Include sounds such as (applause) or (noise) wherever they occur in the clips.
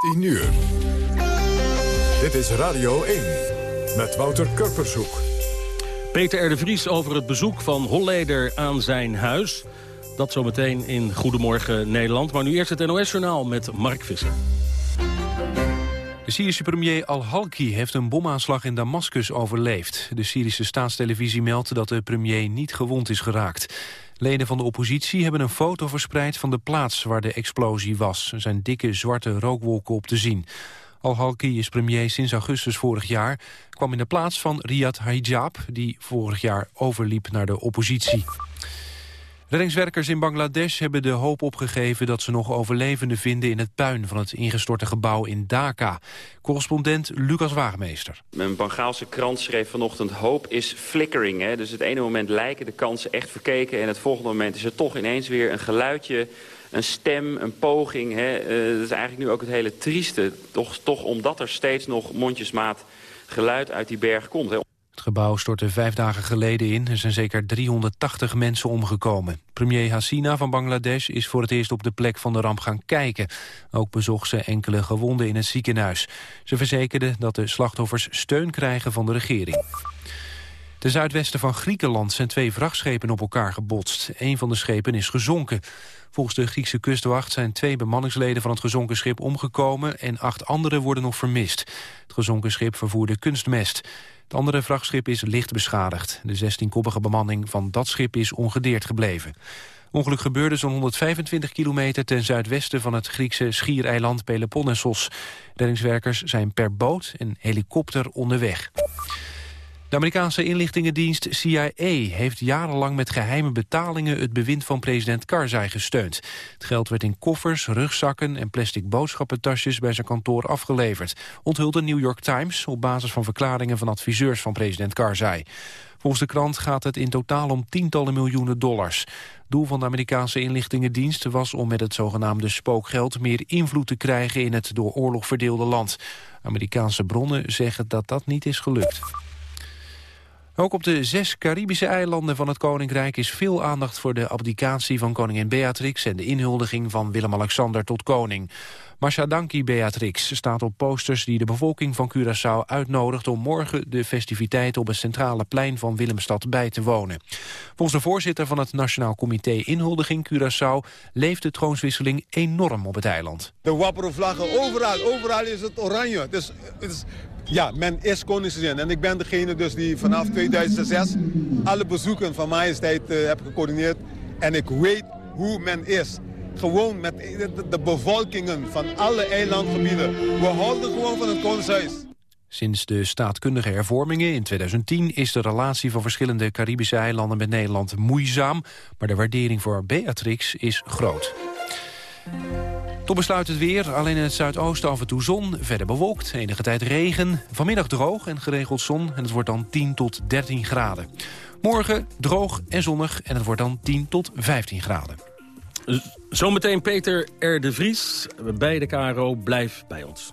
10 uur. Dit is Radio 1 met Wouter Kurpershoek. Peter R. de Vries over het bezoek van Holleder aan zijn huis. Dat zometeen in Goedemorgen Nederland. Maar nu eerst het NOS-journaal met Mark Visser. De Syrische premier al-Halki heeft een bomaanslag in Damascus overleefd. De Syrische staatstelevisie meldt dat de premier niet gewond is geraakt. Leden van de oppositie hebben een foto verspreid van de plaats waar de explosie was. Er zijn dikke zwarte rookwolken op te zien. Al-Halki is premier sinds augustus vorig jaar. kwam in de plaats van Riyad Hijab, die vorig jaar overliep naar de oppositie. Reddingswerkers in Bangladesh hebben de hoop opgegeven dat ze nog overlevenden vinden in het puin van het ingestorte gebouw in Dhaka. Correspondent Lucas Waagmeester. Een Bengaalse krant schreef vanochtend hoop is flickering. Hè? Dus het ene moment lijken de kansen echt verkeken en het volgende moment is er toch ineens weer een geluidje een stem, een poging. Hè. Uh, dat is eigenlijk nu ook het hele trieste. Toch, toch omdat er steeds nog mondjesmaat geluid uit die berg komt. Het gebouw stortte vijf dagen geleden in. Er zijn zeker 380 mensen omgekomen. Premier Hasina van Bangladesh is voor het eerst op de plek van de ramp gaan kijken. Ook bezocht ze enkele gewonden in het ziekenhuis. Ze verzekerde dat de slachtoffers steun krijgen van de regering. Ten zuidwesten van Griekenland zijn twee vrachtschepen op elkaar gebotst. Een van de schepen is gezonken. Volgens de Griekse kustwacht zijn twee bemanningsleden van het gezonken schip omgekomen... en acht anderen worden nog vermist. Het gezonken schip vervoerde kunstmest. Het andere vrachtschip is licht beschadigd. De 16-koppige bemanning van dat schip is ongedeerd gebleven. Ongeluk gebeurde zo'n 125 kilometer ten zuidwesten van het Griekse schiereiland Peloponnesos. Reddingswerkers zijn per boot en helikopter onderweg. De Amerikaanse inlichtingendienst CIA heeft jarenlang met geheime betalingen het bewind van president Karzai gesteund. Het geld werd in koffers, rugzakken en plastic boodschappentasjes bij zijn kantoor afgeleverd, onthult de New York Times op basis van verklaringen van adviseurs van president Karzai. Volgens de krant gaat het in totaal om tientallen miljoenen dollars. Doel van de Amerikaanse inlichtingendienst was om met het zogenaamde spookgeld meer invloed te krijgen in het door oorlog verdeelde land. Amerikaanse bronnen zeggen dat dat niet is gelukt. Ook op de zes Caribische eilanden van het Koninkrijk is veel aandacht voor de abdicatie van koningin Beatrix en de inhuldiging van Willem-Alexander tot koning. Masha Danki Beatrix staat op posters die de bevolking van Curaçao uitnodigt om morgen de festiviteiten op het centrale plein van Willemstad bij te wonen. Volgens de voorzitter van het Nationaal Comité Inhuldiging Curaçao leeft de troonswisseling enorm op het eiland. De wapperen vlaggen, overal, overal is het oranje. Het is ja, men is koningsgezin. En ik ben degene dus die vanaf 2006 alle bezoeken van majesteit uh, heb gecoördineerd. En ik weet hoe men is. Gewoon met de, bevolkingen van alle eilandgebieden. We houden gewoon van het koningshuis. Sinds de staatkundige hervormingen in 2010 is de relatie van verschillende Caribische eilanden met Nederland moeizaam. Maar de waardering voor Beatrix is groot. Tot besluit het weer. Alleen in het zuidoosten af en toe zon. Verder bewolkt. Enige tijd regen. Vanmiddag droog en geregeld zon. En het wordt dan 10 tot 13 graden. Morgen droog en zonnig. En het wordt dan 10 tot 15 graden. Zometeen Peter R. Vries. Bij de KRO. Blijf bij ons.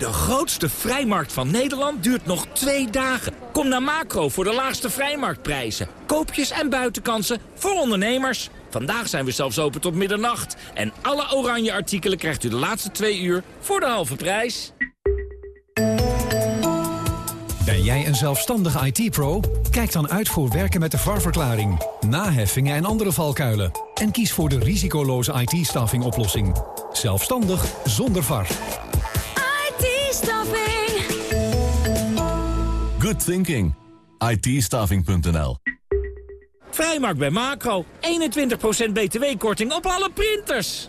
De grootste vrijmarkt van Nederland duurt nog twee dagen. Kom naar Macro voor de laagste vrijmarktprijzen. Koopjes en buitenkansen voor ondernemers. Vandaag zijn we zelfs open tot middernacht. En alle oranje artikelen krijgt u de laatste twee uur voor de halve prijs. Ben jij een zelfstandige IT-pro? Kijk dan uit voor werken met de VAR-verklaring, naheffingen en andere valkuilen. En kies voor de risicoloze IT-staffing oplossing. Zelfstandig zonder VAR. Good thinking. ITstaffing.nl Vrijmarkt bij Macro. 21% btw-korting op alle printers.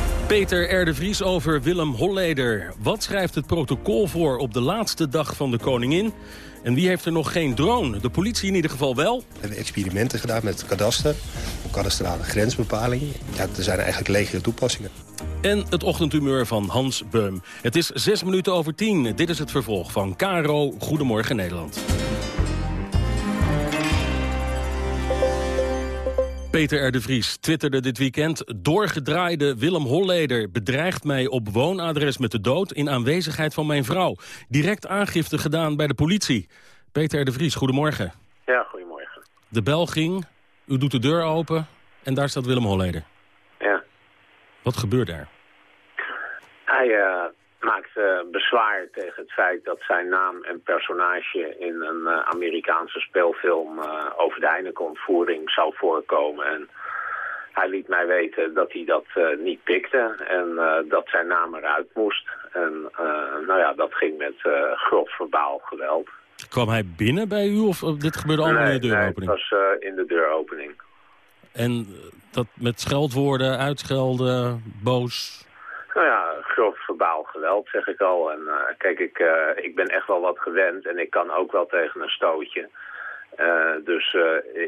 Peter R. de Vries over Willem Holleder. Wat schrijft het protocol voor op de laatste dag van de koningin? En wie heeft er nog geen drone? De politie in ieder geval wel. We hebben experimenten gedaan met kadaster, kadastrale grensbepaling. Ja, er zijn eigenlijk legere toepassingen. En het ochtendhumeur van Hans Beum. Het is zes minuten over tien. Dit is het vervolg van Caro Goedemorgen Nederland. Peter R. de Vries twitterde dit weekend... doorgedraaide Willem Holleder bedreigt mij op woonadres met de dood... in aanwezigheid van mijn vrouw. Direct aangifte gedaan bij de politie. Peter R. de Vries, goedemorgen. Ja, goedemorgen. De bel ging, u doet de deur open en daar staat Willem Holleder. Ja. Wat gebeurt er? Hij uh, maakt uh, bezwaar tegen het feit dat zijn naam en personage in een uh, Amerikaanse speelfilm over de Heineken-ontvoering zou voorkomen. En hij liet mij weten dat hij dat niet pikte en dat zijn naam eruit moest. En nou ja, dat ging met grof verbaal geweld. Kwam hij binnen bij u of dit gebeurde allemaal nee, in de deuropening? Nee, het was in de deuropening. En dat met scheldwoorden, uitschelden, boos? Nou ja, grof verbaal geweld, zeg ik al. En uh, kijk, ik, uh, ik ben echt wel wat gewend en ik kan ook wel tegen een stootje. Uh, dus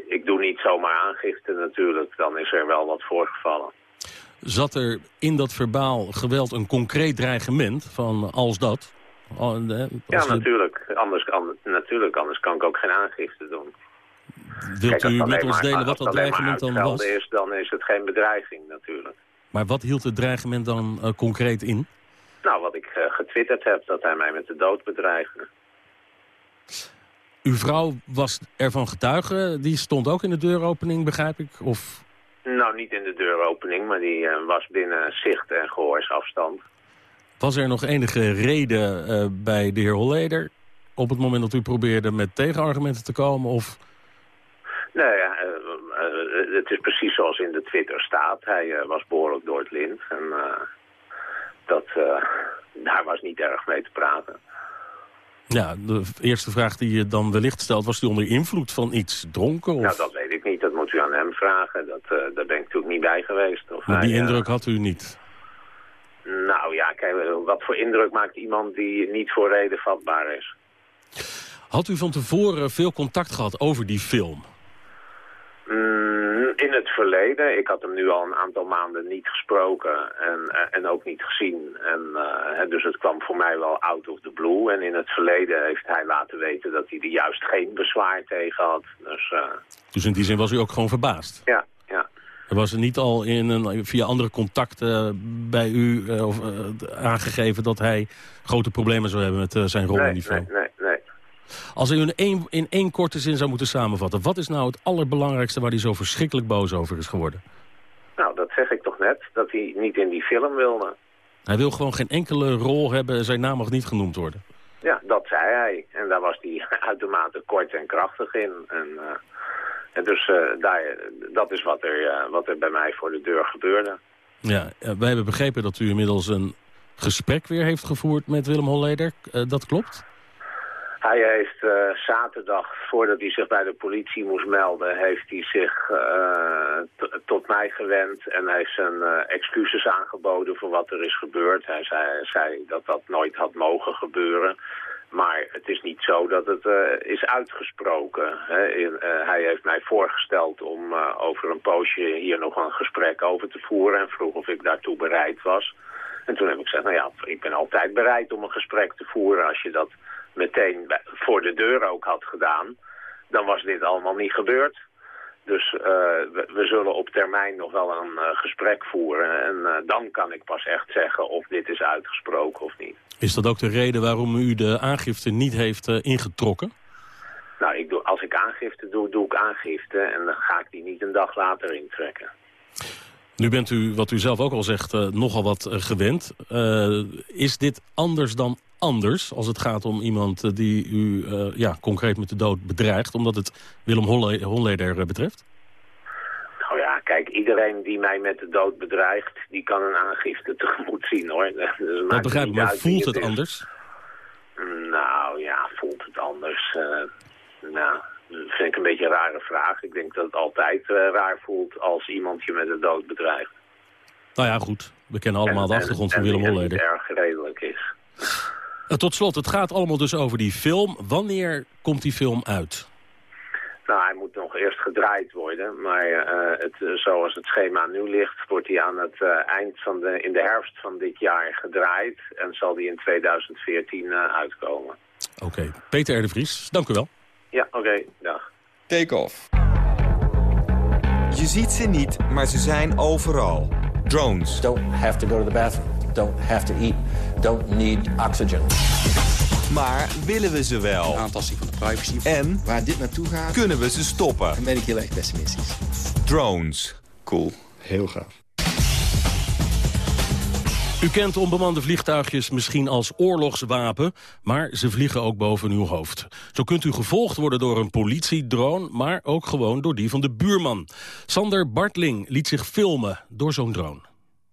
ik doe niet zomaar aangifte natuurlijk, dan is er wel wat voorgevallen. Zat er in dat verbaal geweld een concreet dreigement van als dat? Als ja, natuurlijk. Anders, an, natuurlijk. Anders kan ik ook geen aangifte doen. Wilt Kijk, u met ons delen wat dat dreigement dan was? Is, dan is het geen bedreiging natuurlijk. Maar wat hield het dreigement dan uh, concreet in? Nou, wat ik uh, getwitterd heb, dat hij mij met de dood bedreigde. Uw vrouw was ervan getuige, die stond ook in de deuropening, begrijp ik? Of... Nou, niet in de deuropening, maar die uh, was binnen zicht en gehoorsafstand. Was er nog enige reden bij de heer Holleder op het moment dat u probeerde met tegenargumenten te komen? Of... Nee, ja, het is precies zoals in de Twitter staat. Hij uh, was behoorlijk door het lint. En uh, dat, daar was niet erg mee te praten. Ja, de eerste vraag die je dan wellicht stelt... was hij onder invloed van iets dronken? Of... Nou, dat weet ik niet. Dat moet u aan hem vragen. Dat, daar ben ik natuurlijk niet bij geweest. Of maar hij, die indruk had u niet? Nou ja, kijk, wat voor indruk maakt iemand die niet voor reden vatbaar is? Had u van tevoren veel contact gehad over die film? Mm, in het verleden. Ik had hem nu al een aantal maanden niet gesproken en, en ook niet gezien. En, uh, dus het kwam voor mij wel out of the blue. En in het verleden heeft hij laten weten dat hij er juist geen bezwaar tegen had. Dus, uh... dus in die zin was u ook gewoon verbaasd? Ja, ja. Er was er niet al in een, via andere contacten bij u of, aangegeven dat hij grote problemen zou hebben met zijn rol nee, in die film? Nee, nee. Als u in één, in één korte zin zou moeten samenvatten... wat is nou het allerbelangrijkste waar hij zo verschrikkelijk boos over is geworden? Nou, dat zeg ik toch net, dat hij niet in die film wilde. Hij wil gewoon geen enkele rol hebben, zijn naam mag niet genoemd worden. Ja, dat zei hij. En daar was hij (laughs) uitermate kort en krachtig in. En, uh, en dus uh, daar, dat is wat er, uh, wat er bij mij voor de deur gebeurde. Ja, wij hebben begrepen dat u inmiddels een gesprek weer heeft gevoerd met Willem Holleder. dat klopt? Hij heeft uh, zaterdag, voordat hij zich bij de politie moest melden, heeft hij zich uh, tot mij gewend en heeft zijn uh, excuses aangeboden voor wat er is gebeurd. Hij zei, zei, dat dat nooit had mogen gebeuren. Maar het is niet zo dat het is uitgesproken. Hè. In, hij heeft mij voorgesteld om over een poosje hier nog een gesprek over te voeren en vroeg of ik daartoe bereid was. En toen heb ik gezegd, nou ja, ik ben altijd bereid om een gesprek te voeren als je dat meteen voor de deur ook had gedaan, dan was dit allemaal niet gebeurd. Dus we, we, zullen op termijn nog wel een gesprek voeren. En dan kan ik pas echt zeggen of dit is uitgesproken of niet. Is dat ook de reden waarom u de aangifte niet heeft ingetrokken? Nou, ik doe, als ik aangifte doe, doe ik aangifte. En dan ga ik die niet een dag later intrekken. Nu bent u, wat u zelf ook al zegt, uh, nogal wat uh, gewend. Uh, is dit anders dan anders als het gaat om iemand die u ja, concreet met de dood bedreigt... omdat het Willem Holleder betreft? Nou ja, kijk, iedereen die mij met de dood bedreigt... die kan een aangifte (laughs) tegemoet zien, hoor. Dus dat begrijp ik, maar voelt het, anders? Nou ja, voelt het anders... nou, dat vind ik een beetje een rare vraag. Ik denk dat het altijd uh, raar voelt als iemand je met de dood bedreigt. Nou ja, goed. We kennen allemaal en, de achtergrond en, van Willem Holleder. En erg redelijk is. Uh, tot slot, het gaat allemaal dus over die film. Wanneer komt die film uit? Nou, hij moet nog eerst gedraaid worden. Maar uh, het, zoals het schema nu ligt, wordt hij aan het eind van de, in de herfst van dit jaar gedraaid. En zal die in 2014 uitkomen. Oké. Okay. Peter R. Vries, dank u wel. Ja, oké. Okay. Dag. Take-off. Je ziet ze niet, maar ze zijn overal. Drones. Don't have to go to the bathroom. Don't have to eat. Don't need oxygen. Maar willen we ze wel? Aantasting van de privacy. En waar dit naartoe gaat, kunnen we ze stoppen? Dan ben ik heel erg pessimistisch. Drones. Cool. Heel gaaf. U kent onbemande vliegtuigjes misschien als oorlogswapen, maar ze vliegen ook boven uw hoofd. Zo kunt u gevolgd worden door een politiedrone, maar ook gewoon door die van de buurman. Sander Bartling liet zich filmen door zo'n drone.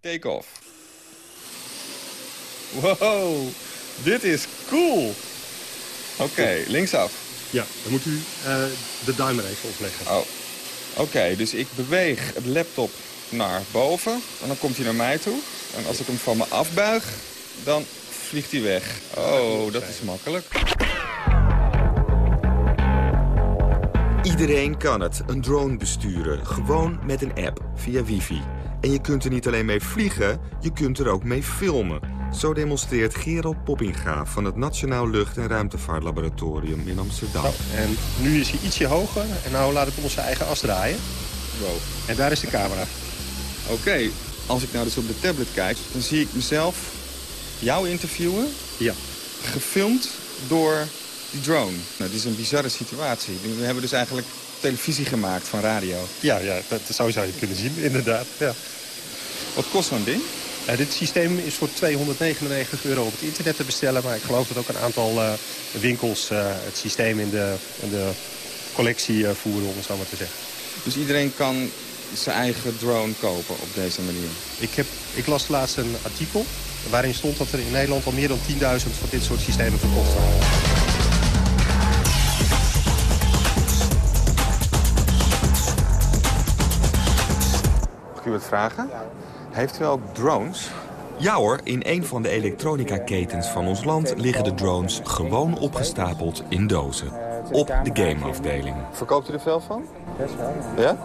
Take off. Wow, dit is cool. Oké, okay, linksaf. Ja, dan moet u uh, de duim er even opleggen. Oh. Oké, dus ik beweeg het laptop naar boven en dan komt hij naar mij toe. En als ik hem van me afbuig, dan vliegt hij weg. Oh, dat is makkelijk. Iedereen kan het, een drone besturen. Gewoon met een app, via wifi. En je kunt er niet alleen mee vliegen, je kunt er ook mee filmen. Zo demonstreert Gerald Poppinga van het Nationaal Lucht- en Ruimtevaartlaboratorium in Amsterdam. Nou, en nu is hij ietsje hoger en nou laat ik onze eigen as draaien. Wow. En daar is de camera. Oké, als ik nou dus op de tablet kijk, dan zie ik mezelf jou interviewen. Ja. Gefilmd door die drone. Nou, dit is een bizarre situatie. We hebben dus eigenlijk televisie gemaakt van radio. Ja, ja dat zou, zou je kunnen zien, inderdaad. Ja. Wat kost zo'n ding? Uh, dit systeem is voor 299 euro op het internet te bestellen. Maar ik geloof dat ook een aantal uh, winkels uh, het systeem in de, in de collectie voeren, om het zo maar te zeggen. Dus iedereen kan zijn eigen drone kopen op deze manier? Ik, heb, ik las laatst een artikel waarin stond dat er in Nederland al meer dan 10.000 van dit soort systemen verkocht waren. Mag ik u wat vragen? Heeft u ook drones? Ja hoor, in een van de elektronica-ketens van ons land liggen de drones gewoon opgestapeld in dozen. Op de gameafdeling. Verkoopt u er veel van? Best wel, ja. ja?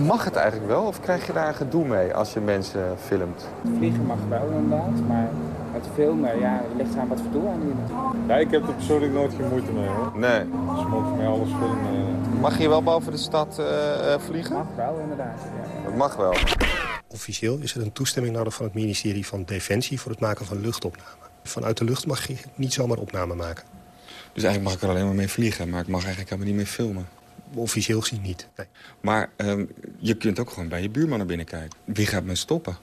Mag het eigenlijk wel of krijg je daar gedoe mee als je mensen filmt? Vliegen mag wel inderdaad, maar het filmen, ja, je ligt aan wat voor doel aan die natuurlijk. Ja, ik heb er persoonlijk nooit geen moeite mee hoor. Nee. Ze mogen voor mij alles filmen. Mag je wel boven de stad uh, vliegen? Mag wel inderdaad, ja. Dat mag wel. Officieel is er een toestemming nodig van het ministerie van Defensie voor het maken van luchtopname. Vanuit de lucht mag je niet zomaar opname maken. Dus eigenlijk mag ik er alleen maar mee vliegen, maar ik mag eigenlijk helemaal niet mee filmen? Officieel gezien niet, nee. Maar um, je kunt ook gewoon bij je buurman naar binnen kijken. Wie gaat me stoppen?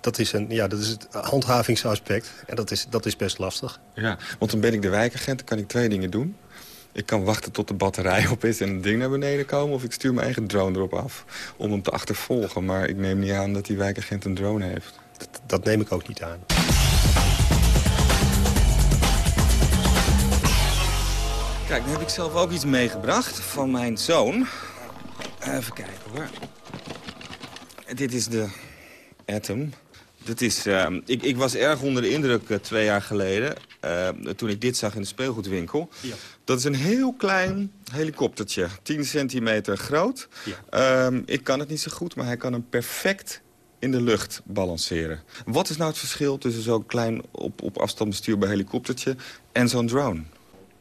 Dat is, een, ja, dat is het handhavingsaspect. En dat is, dat is best lastig. Ja, want dan ben ik de wijkagent. Dan kan ik twee dingen doen. Ik kan wachten tot de batterij op is en het ding naar beneden komen... of ik stuur mijn eigen drone erop af om hem te achtervolgen. Maar ik neem niet aan dat die wijkagent een drone heeft. Dat, dat neem ik ook niet aan. Kijk, dan heb ik zelf ook iets meegebracht van mijn zoon. Even kijken hoor. Dit is de Atom. Dit is, uh, ik, ik, was erg onder de indruk uh, twee jaar geleden... Uh, toen ik dit zag in de speelgoedwinkel. Ja. Dat is een heel klein helikoptertje. 10 centimeter groot. Ja. Ehm, ik kan het niet zo goed, maar hij kan hem perfect in de lucht balanceren. Wat is nou het verschil tussen zo'n klein op, op afstand bestuurbaar helikoptertje en zo'n drone?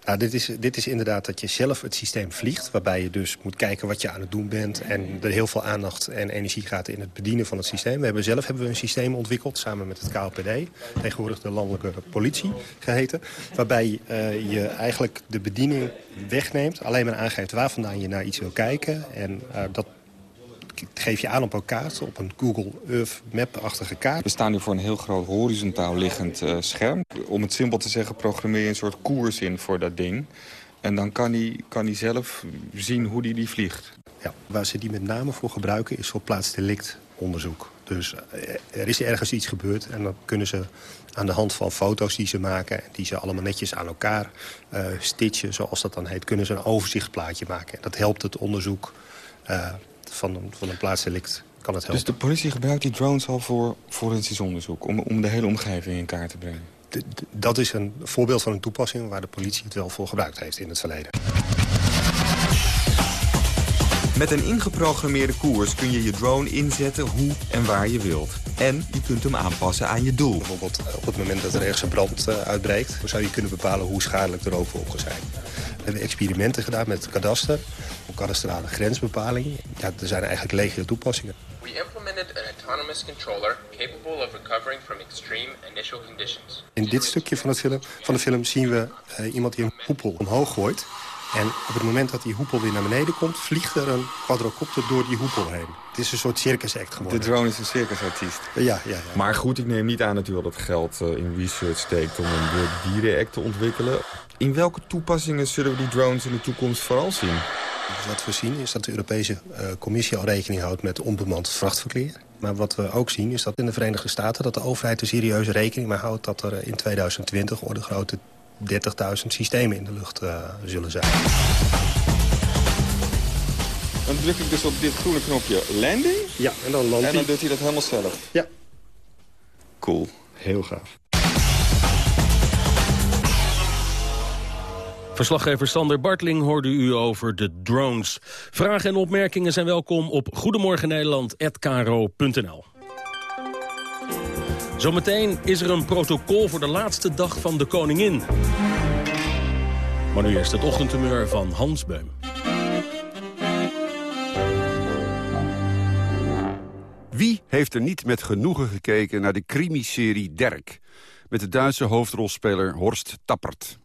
Nou, dit, is, dit is inderdaad dat je zelf het systeem vliegt... waarbij je dus moet kijken wat je aan het doen bent... en er heel veel aandacht en energie gaat in het bedienen van het systeem. We hebben zelf hebben we een systeem ontwikkeld samen met het KLPD... tegenwoordig de landelijke politie geheten... waarbij uh, je eigenlijk de bediening wegneemt... alleen maar aangeeft waar vandaan je naar iets wil kijken... en uh, dat geef je aan op een kaart, op een Google Earth Map-achtige kaart. We staan nu voor een heel groot horizontaal liggend uh, scherm. Om het simpel te zeggen programmeer je een soort koers in voor dat ding. En dan kan hij, kan hij zelf zien hoe hij die vliegt. Ja, waar ze die met name voor gebruiken is voor plaatsdelict onderzoek. Dus er is ergens iets gebeurd en dan kunnen ze aan de hand van foto's die ze maken... die ze allemaal netjes aan elkaar uh, stitchen, zoals dat dan heet... kunnen ze een overzichtplaatje maken. Dat helpt het onderzoek uh, van een, van een plaatsdelict kan het helpen. Dus de politie gebruikt die drones al voor forensisch onderzoek... om, om de hele omgeving in kaart te brengen? D dat is een voorbeeld van een toepassing... waar de politie het wel voor gebruikt heeft in het verleden. Met een ingeprogrammeerde koers kun je je drone inzetten hoe en waar je wilt. En je kunt hem aanpassen aan je doel. Bijvoorbeeld op het moment dat er ergens een brand uh, uitbreekt... zou je kunnen bepalen hoe schadelijk de rookvogels zijn. We hebben experimenten gedaan met kadaster, kadastrale grensbepaling. Ja, er zijn eigenlijk legio toepassingen. We implemented an autonomous controller capable of recovering from extreme initial conditions. In dit stukje van, het film, van de film zien we uh, iemand die een hoepel omhoog gooit. En op het moment dat die hoepel weer naar beneden komt... vliegt er een quadrocopter door die hoepel heen. Het is een soort circusact geworden. De drone is een circusartiest. Ja, ja, ja. Maar goed, ik neem niet aan dat u al dat geld uh, in research steekt... om een World Dieren Act te ontwikkelen. In welke toepassingen zullen we die drones in de toekomst vooral zien? Wat we zien is dat de Europese uh, Commissie al rekening houdt met onbemand vrachtverkeer. Maar wat we ook zien is dat in de Verenigde Staten... dat de overheid er serieus rekening mee houdt dat er in 2020... orde grote 30.000 systemen in de lucht uh, zullen zijn. Dan druk ik dus op dit groene knopje landing. Ja, en dan landt En dan doet hij dat helemaal zelf. Ja. Cool. Heel gaaf. Verslaggever Sander Bartling hoorde u over de drones. Vragen en opmerkingen zijn welkom op goedemorgennederland.kro.nl. Zometeen is er een protocol voor de laatste dag van de koningin. Maar nu eerst het ochtendtumeur van Hans Beum. Wie heeft er niet met genoegen gekeken naar de crimiserie Derk... met de Duitse hoofdrolspeler Horst Tappert.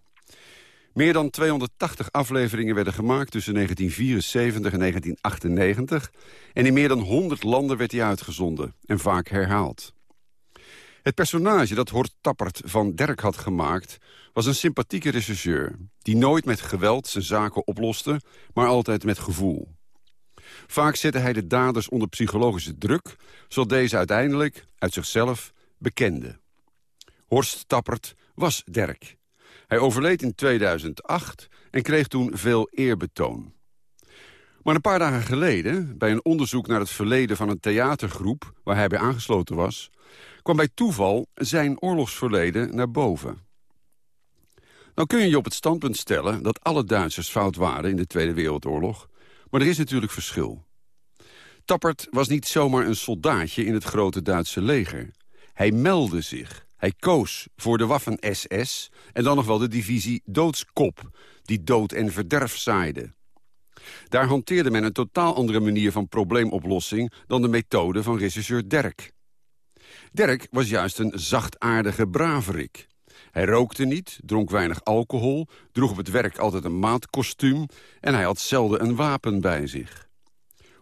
Meer dan 280 afleveringen werden gemaakt tussen 1974 en 1998... en in meer dan 100 landen werd hij uitgezonden en vaak herhaald. Het personage dat Horst Tappert van Derk had gemaakt... was een sympathieke regisseur... die nooit met geweld zijn zaken oploste, maar altijd met gevoel. Vaak zette hij de daders onder psychologische druk... zodat deze uiteindelijk, uit zichzelf, bekende. Horst Tappert was Derk. Hij overleed in 2008 en kreeg toen veel eerbetoon. Maar een paar dagen geleden, bij een onderzoek naar het verleden van een theatergroep... waar hij bij aangesloten was, kwam bij toeval zijn oorlogsverleden naar boven. Nou kun je je op het standpunt stellen dat alle Duitsers fout waren in de Tweede Wereldoorlog, maar er is natuurlijk verschil. Tappert was niet zomaar een soldaatje in het grote Duitse leger. Hij meldde zich. Hij koos voor de Waffen-SS en dan nog wel de divisie Doodskop... die dood en verderf zaaide. Daar hanteerde men een totaal andere manier van probleemoplossing... dan de methode van regisseur Derk. Derk was juist een zachtaardige braverik. Hij rookte niet, dronk weinig alcohol, droeg op het werk altijd een maatkostuum... en hij had zelden een wapen bij zich.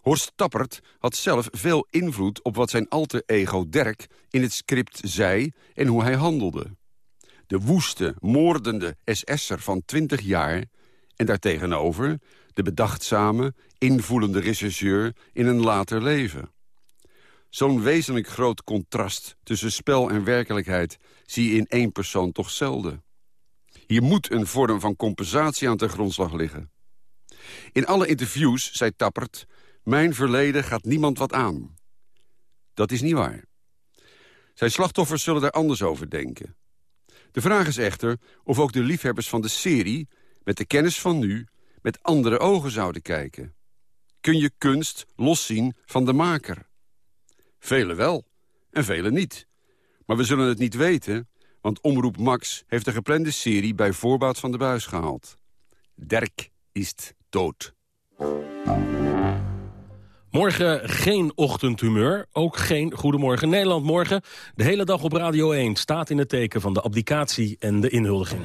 Horst Tappert had zelf veel invloed op wat zijn alter ego Dirk in het script zei en hoe hij handelde. De woeste, moordende SS'er van 20 jaar en daartegenover de bedachtzame, invoelende regisseur in een later leven. Zo'n wezenlijk groot contrast tussen spel en werkelijkheid zie je in één persoon toch zelden. Hier moet een vorm van compensatie aan ten grondslag liggen. In alle interviews zei Tappert mijn verleden gaat niemand wat aan. Dat is niet waar. Zijn slachtoffers zullen daar anders over denken. De vraag is echter of ook de liefhebbers van de serie... met de kennis van nu, met andere ogen zouden kijken. Kun je kunst loszien van de maker? Velen wel, en velen niet. Maar we zullen het niet weten, Want Omroep Max heeft de geplande serie bij voorbaat van de buis gehaald. Dirk is dood. Morgen geen ochtendhumeur, ook geen Goedemorgen Nederland. Morgen de hele dag op Radio 1 staat in het teken van de abdicatie en de inhuldiging.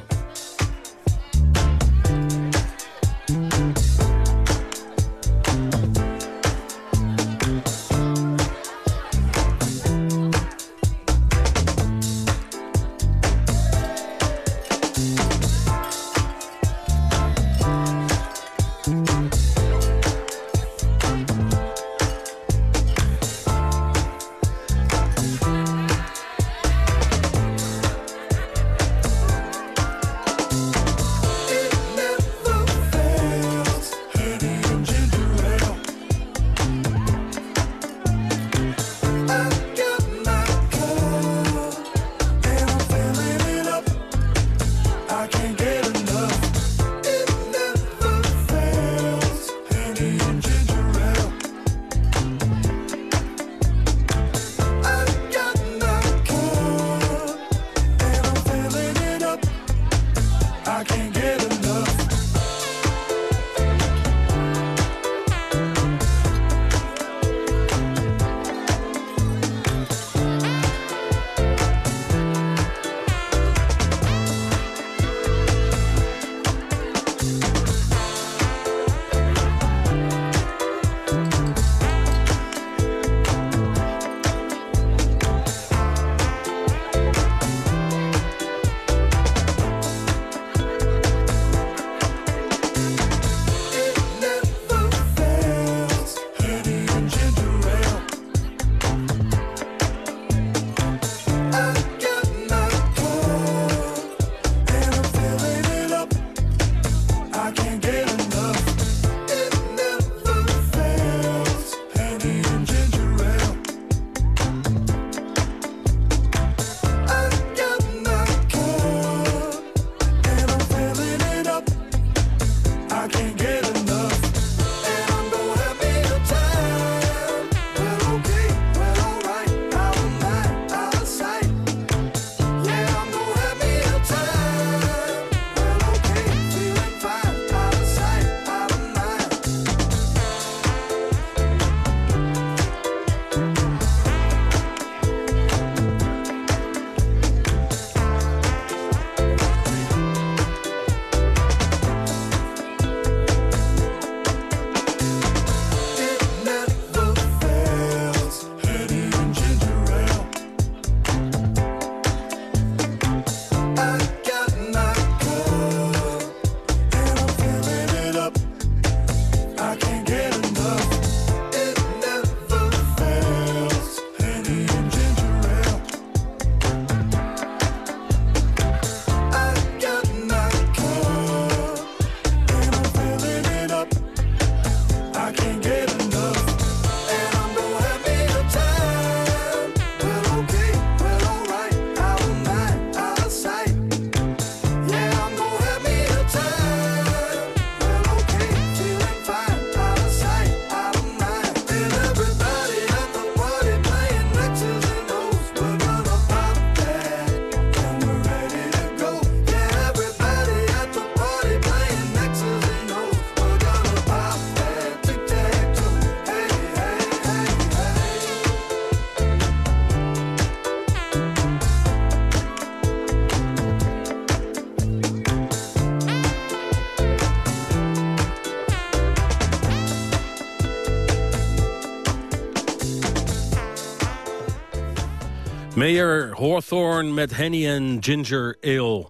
Mayor Hawthorne met Henny en Ginger Ale.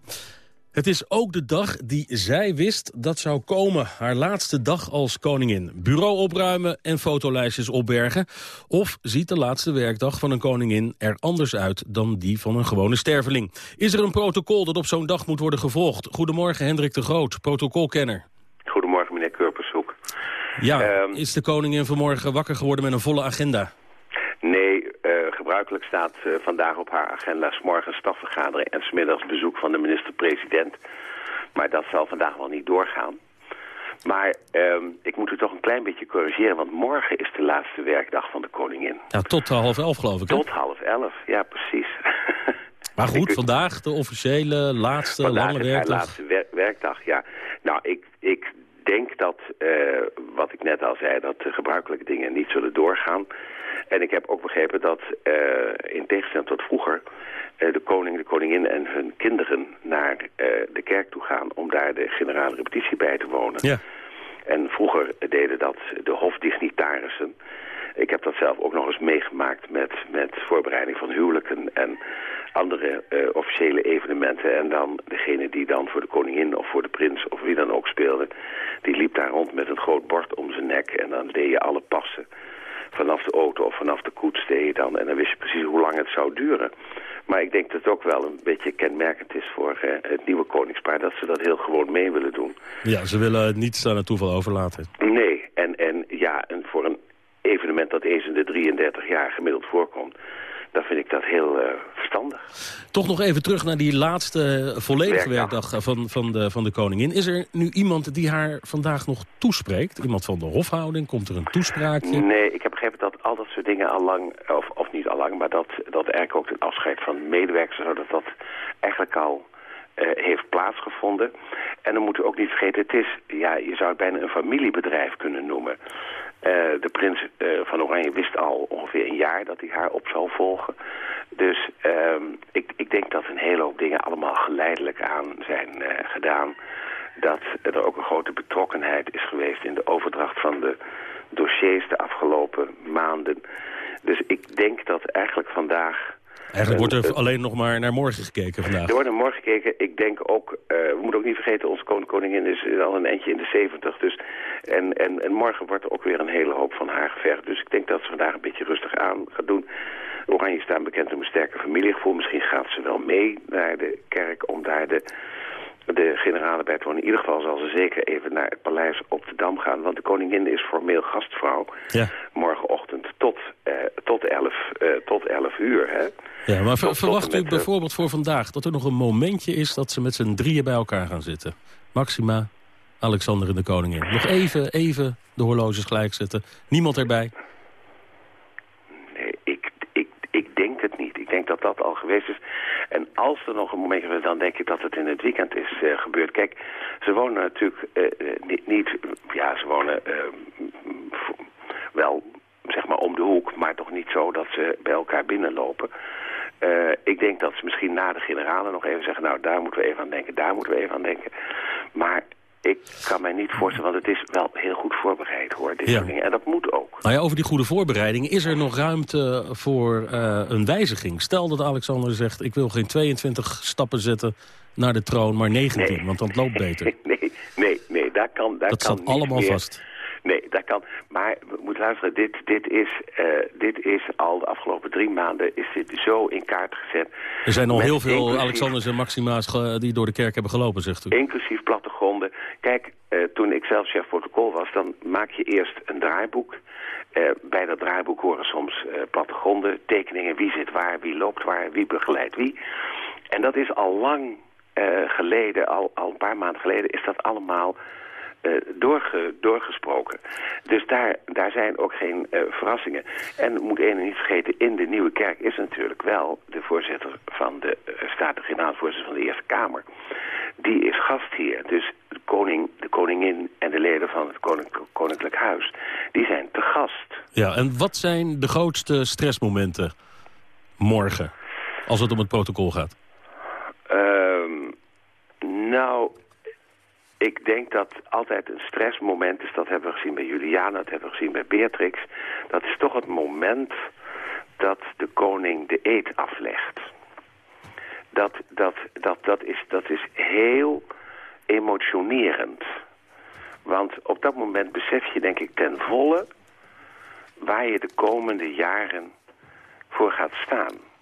Het is ook de dag die zij wist dat zou komen. Haar laatste dag als koningin. Bureau opruimen en fotolijstjes opbergen. Of ziet de laatste werkdag van een koningin er anders uit dan die van een gewone sterveling? Is er een protocol dat op zo'n dag moet worden gevolgd? Goedemorgen Hendrik de Groot, protocolkenner. Goedemorgen meneer Kurpershoek. Ja, is de koningin vanmorgen wakker geworden met een volle agenda? Nee, gebruikelijk staat uh, vandaag op haar agenda... s morgens stafvergadering en smiddags bezoek van de minister-president. Maar dat zal vandaag wel niet doorgaan. Maar uh, ik moet u toch een klein beetje corrigeren... want morgen is de laatste werkdag van de koningin. Ja, tot half elf geloof ik, hè? Tot half elf, ja precies. (laughs) Maar goed, vandaag de officiële laatste lange werkdag. laatste wer- werkdag, ja. Nou, ik, ik denk dat, eh, wat ik net al zei, dat de gebruikelijke dingen niet zullen doorgaan. En ik heb ook begrepen dat, eh, in tegenstelling tot vroeger, eh, de koning, de koningin en hun kinderen naar de kerk toe gaan om daar de generale repetitie bij te wonen. Ja. En vroeger deden dat de hofdignitarissen. Ik heb dat zelf ook nog eens meegemaakt met, met voorbereiding van huwelijken en andere eh, officiële evenementen. En dan degene die dan voor de koningin of voor de prins of wie dan ook speelde, die liep daar rond met een groot bord om zijn nek. En dan deed je alle passen vanaf de auto of vanaf de koets deed je dan. En dan wist je precies hoe lang het zou duren. Maar ik denk dat het ook wel een beetje kenmerkend is voor eh, het nieuwe koningspaar... dat ze dat heel gewoon mee willen doen. Ja, ze willen niets aan het toeval overlaten. Nee, en, en ja, en voor een evenement dat eens in de 33 jaar gemiddeld voorkomt... dan vind ik dat heel eh, verstandig. Toch nog even terug naar die laatste volledige Werkdag. werkdag van, van, de, van de koningin. Is er nu iemand die haar vandaag nog toespreekt? Iemand van de hofhouding? Komt er een toespraakje? Nee, ik heb begrepen dat al dat soort dingen al lang, of, of niet al lang... maar dat, dat eigenlijk ook het afscheid van medewerkers... dat dat eigenlijk al eh, heeft plaatsgevonden. En dan moeten we ook niet vergeten, het is, ja, je zou het bijna een familiebedrijf kunnen noemen. Eh, de prins eh, van Oranje wist al ongeveer een jaar dat hij haar op zou volgen. Dus ehm, ik, ik denk dat een hele hoop dingen allemaal geleidelijk aan zijn eh, gedaan. Dat er ook een grote betrokkenheid is geweest in de overdracht van de dossiers de afgelopen maanden. Dus ik denk dat eigenlijk vandaag... Eigenlijk wordt er alleen nog maar naar morgen gekeken vandaag. er wordt naar morgen gekeken. Ik denk ook, eh, we moeten ook niet vergeten, onze koning koningin is al een eindje in de 70. Dus, en, en, en morgen wordt er ook weer een hele hoop van haar gevergd. Dus ik denk dat ze vandaag een beetje rustig aan gaat doen. Oranje staan bekend om een sterke familiegevoel. Misschien gaat ze wel mee naar de kerk om daar de, de generale wonen. In ieder geval zal ze zeker even naar het paleis op de Dam gaan. Want de koningin is formeel gastvrouw Ja. morgenochtend tot, eh, tot, 11, eh, tot 11 uur. Hè? Ja, maar Tot- verwacht u eh, bijvoorbeeld voor vandaag dat er nog een momentje is dat ze met z'n drieën bij elkaar gaan zitten? Maxima, Alexander en de koningin. Nog even, even de horloges gelijk zetten. Niemand erbij. Nee, ik, ik, ik denk het niet. Ik denk dat al geweest is. En als er nog een momentje is, dan denk ik dat het in het weekend is eh, gebeurd. Kijk, ze wonen natuurlijk eh, eh, niet, niet... Ja, ze wonen eh, v- wel, zeg maar, om de hoek. Maar toch niet zo dat ze bij elkaar binnenlopen. Ik denk dat ze misschien na de generalen nog even zeggen... nou, daar moeten we even aan denken, daar moeten we even aan denken. Maar ik kan mij niet voorstellen, want het is wel heel goed voorbereid, hoor. Dit Ja. soort dingen. En dat moet ook. Nou ja, over die goede voorbereiding. Is er nog ruimte voor eh, een wijziging? Stel dat Alexander zegt, ik wil geen 22 stappen zetten naar de troon, maar 19. Want dat loopt beter. (laughs) Nee, nee, nee, daar kan, daar Dat kan staat allemaal meer. vast. Nee, dat kan. Maar we moeten luisteren, dit, dit, is, eh, dit is al de afgelopen drie maanden is dit zo in kaart gezet. Er zijn al heel veel Alexanders en Maxima's die door de kerk hebben gelopen, zegt u. Inclusief plattegronden. Kijk, eh, toen ik zelf chef protocol was, dan maak je eerst een draaiboek. Eh, bij dat draaiboek horen soms plattegronden, tekeningen, wie zit waar, wie loopt waar, wie begeleidt wie. En dat is al lang geleden, al, al een paar maanden geleden, is dat allemaal doorge, doorgesproken. Dus daar, daar zijn ook geen eh, verrassingen. En moet ene niet vergeten, in de Nieuwe Kerk is natuurlijk wel de voorzitter van de uh, Staten-Generaal, voorzitter van de Eerste Kamer. Die is gastheer. Dus de koning, de koningin en de leden van het koninklijk, koninklijk huis, die zijn te gast. Ja, en wat zijn de grootste stressmomenten morgen, als het om het protocol gaat? Ehm, nou, ik denk dat altijd een stressmoment is. Dat hebben we gezien bij Juliana, dat hebben we gezien bij Beatrix. Dat is toch het moment dat de koning de eed aflegt. Dat, dat, dat, dat, is, dat is heel emotionerend. Want op dat moment besef je denk ik ten volle... waar je de komende jaren voor gaat staan.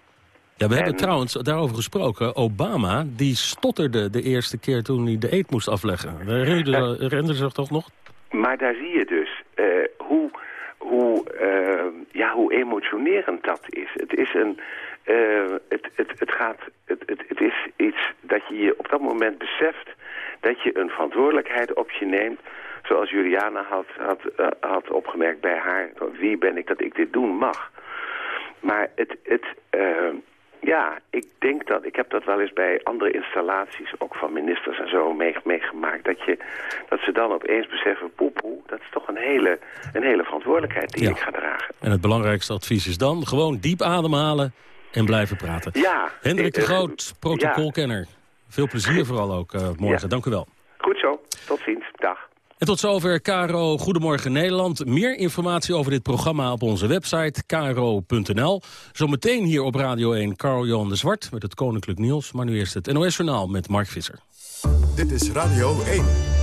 Ja, we hebben En- trouwens daarover gesproken. Obama, die stotterde de eerste keer toen hij de eet moest afleggen. Herinner je zich toch nog? Maar daar zie je dus eh, hoe, hoe, eh, ja, hoe emotionerend dat is. Het is een... eh, het, het, het, gaat, het, het, het is iets dat je je op dat moment beseft... dat je een verantwoordelijkheid op je neemt... zoals Juliana had, had, had opgemerkt bij haar... wie ben ik dat ik dit doen mag. Maar het, het, Ja, ik denk dat, ik heb dat wel eens bij andere installaties, ook van ministers en zo, mee- meegemaakt. Dat, je, dat ze dan opeens beseffen, poepoe, dat is toch een hele, een hele verantwoordelijkheid die Ja. ik ga dragen. En het belangrijkste advies is dan gewoon diep ademhalen en blijven praten. Ja. Hendrik de eh, Groot, protocolkenner. Veel plezier vooral ook eh, morgen. Ja. Dank u wel. Goed zo, tot ziens, dag. En tot zover KRO Goedemorgen Nederland. Meer informatie over dit programma op onze website kro.nl. Zometeen hier op Radio 1 Carl Johan de Zwart met het Koninklijk Nieuws. Maar nu eerst het NOS Journaal met Mark Visser. Dit is Radio 1.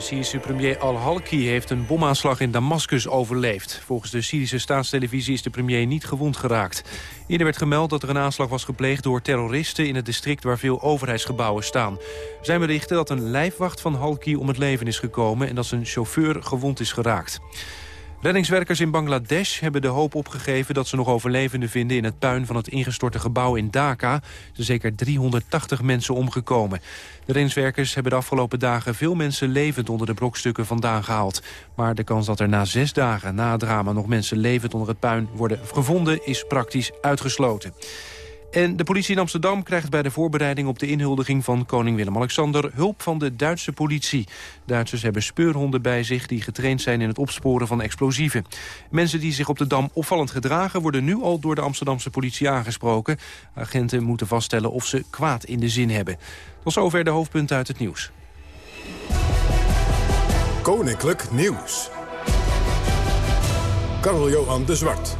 De Syrische premier al-Halki heeft een bomaanslag in Damascus overleefd. Volgens de Syrische staatstelevisie is de premier niet gewond geraakt. Eerder werd gemeld dat er een aanslag was gepleegd door terroristen... in het district waar veel overheidsgebouwen staan. Er zijn berichten dat een lijfwacht van Halki om het leven is gekomen... en dat zijn chauffeur gewond is geraakt. Reddingswerkers in Bangladesh hebben de hoop opgegeven dat ze nog overlevenden vinden in het puin van het ingestorte gebouw in Dhaka. Er zijn zeker 380 mensen omgekomen. De reddingswerkers hebben de afgelopen dagen veel mensen levend onder de brokstukken vandaan gehaald. Maar de kans dat er na zes dagen na het drama nog mensen levend onder het puin worden gevonden is praktisch uitgesloten. En de politie in Amsterdam krijgt bij de voorbereiding op de inhuldiging van koning Willem-Alexander hulp van de Duitse politie. Duitsers hebben speurhonden bij zich die getraind zijn in het opsporen van explosieven. Mensen die zich op de Dam opvallend gedragen worden nu al door de Amsterdamse politie aangesproken. Agenten moeten vaststellen of ze kwaad in de zin hebben. Tot zover de hoofdpunten uit het nieuws. Koninklijk Nieuws. Karel-Johan de Zwart.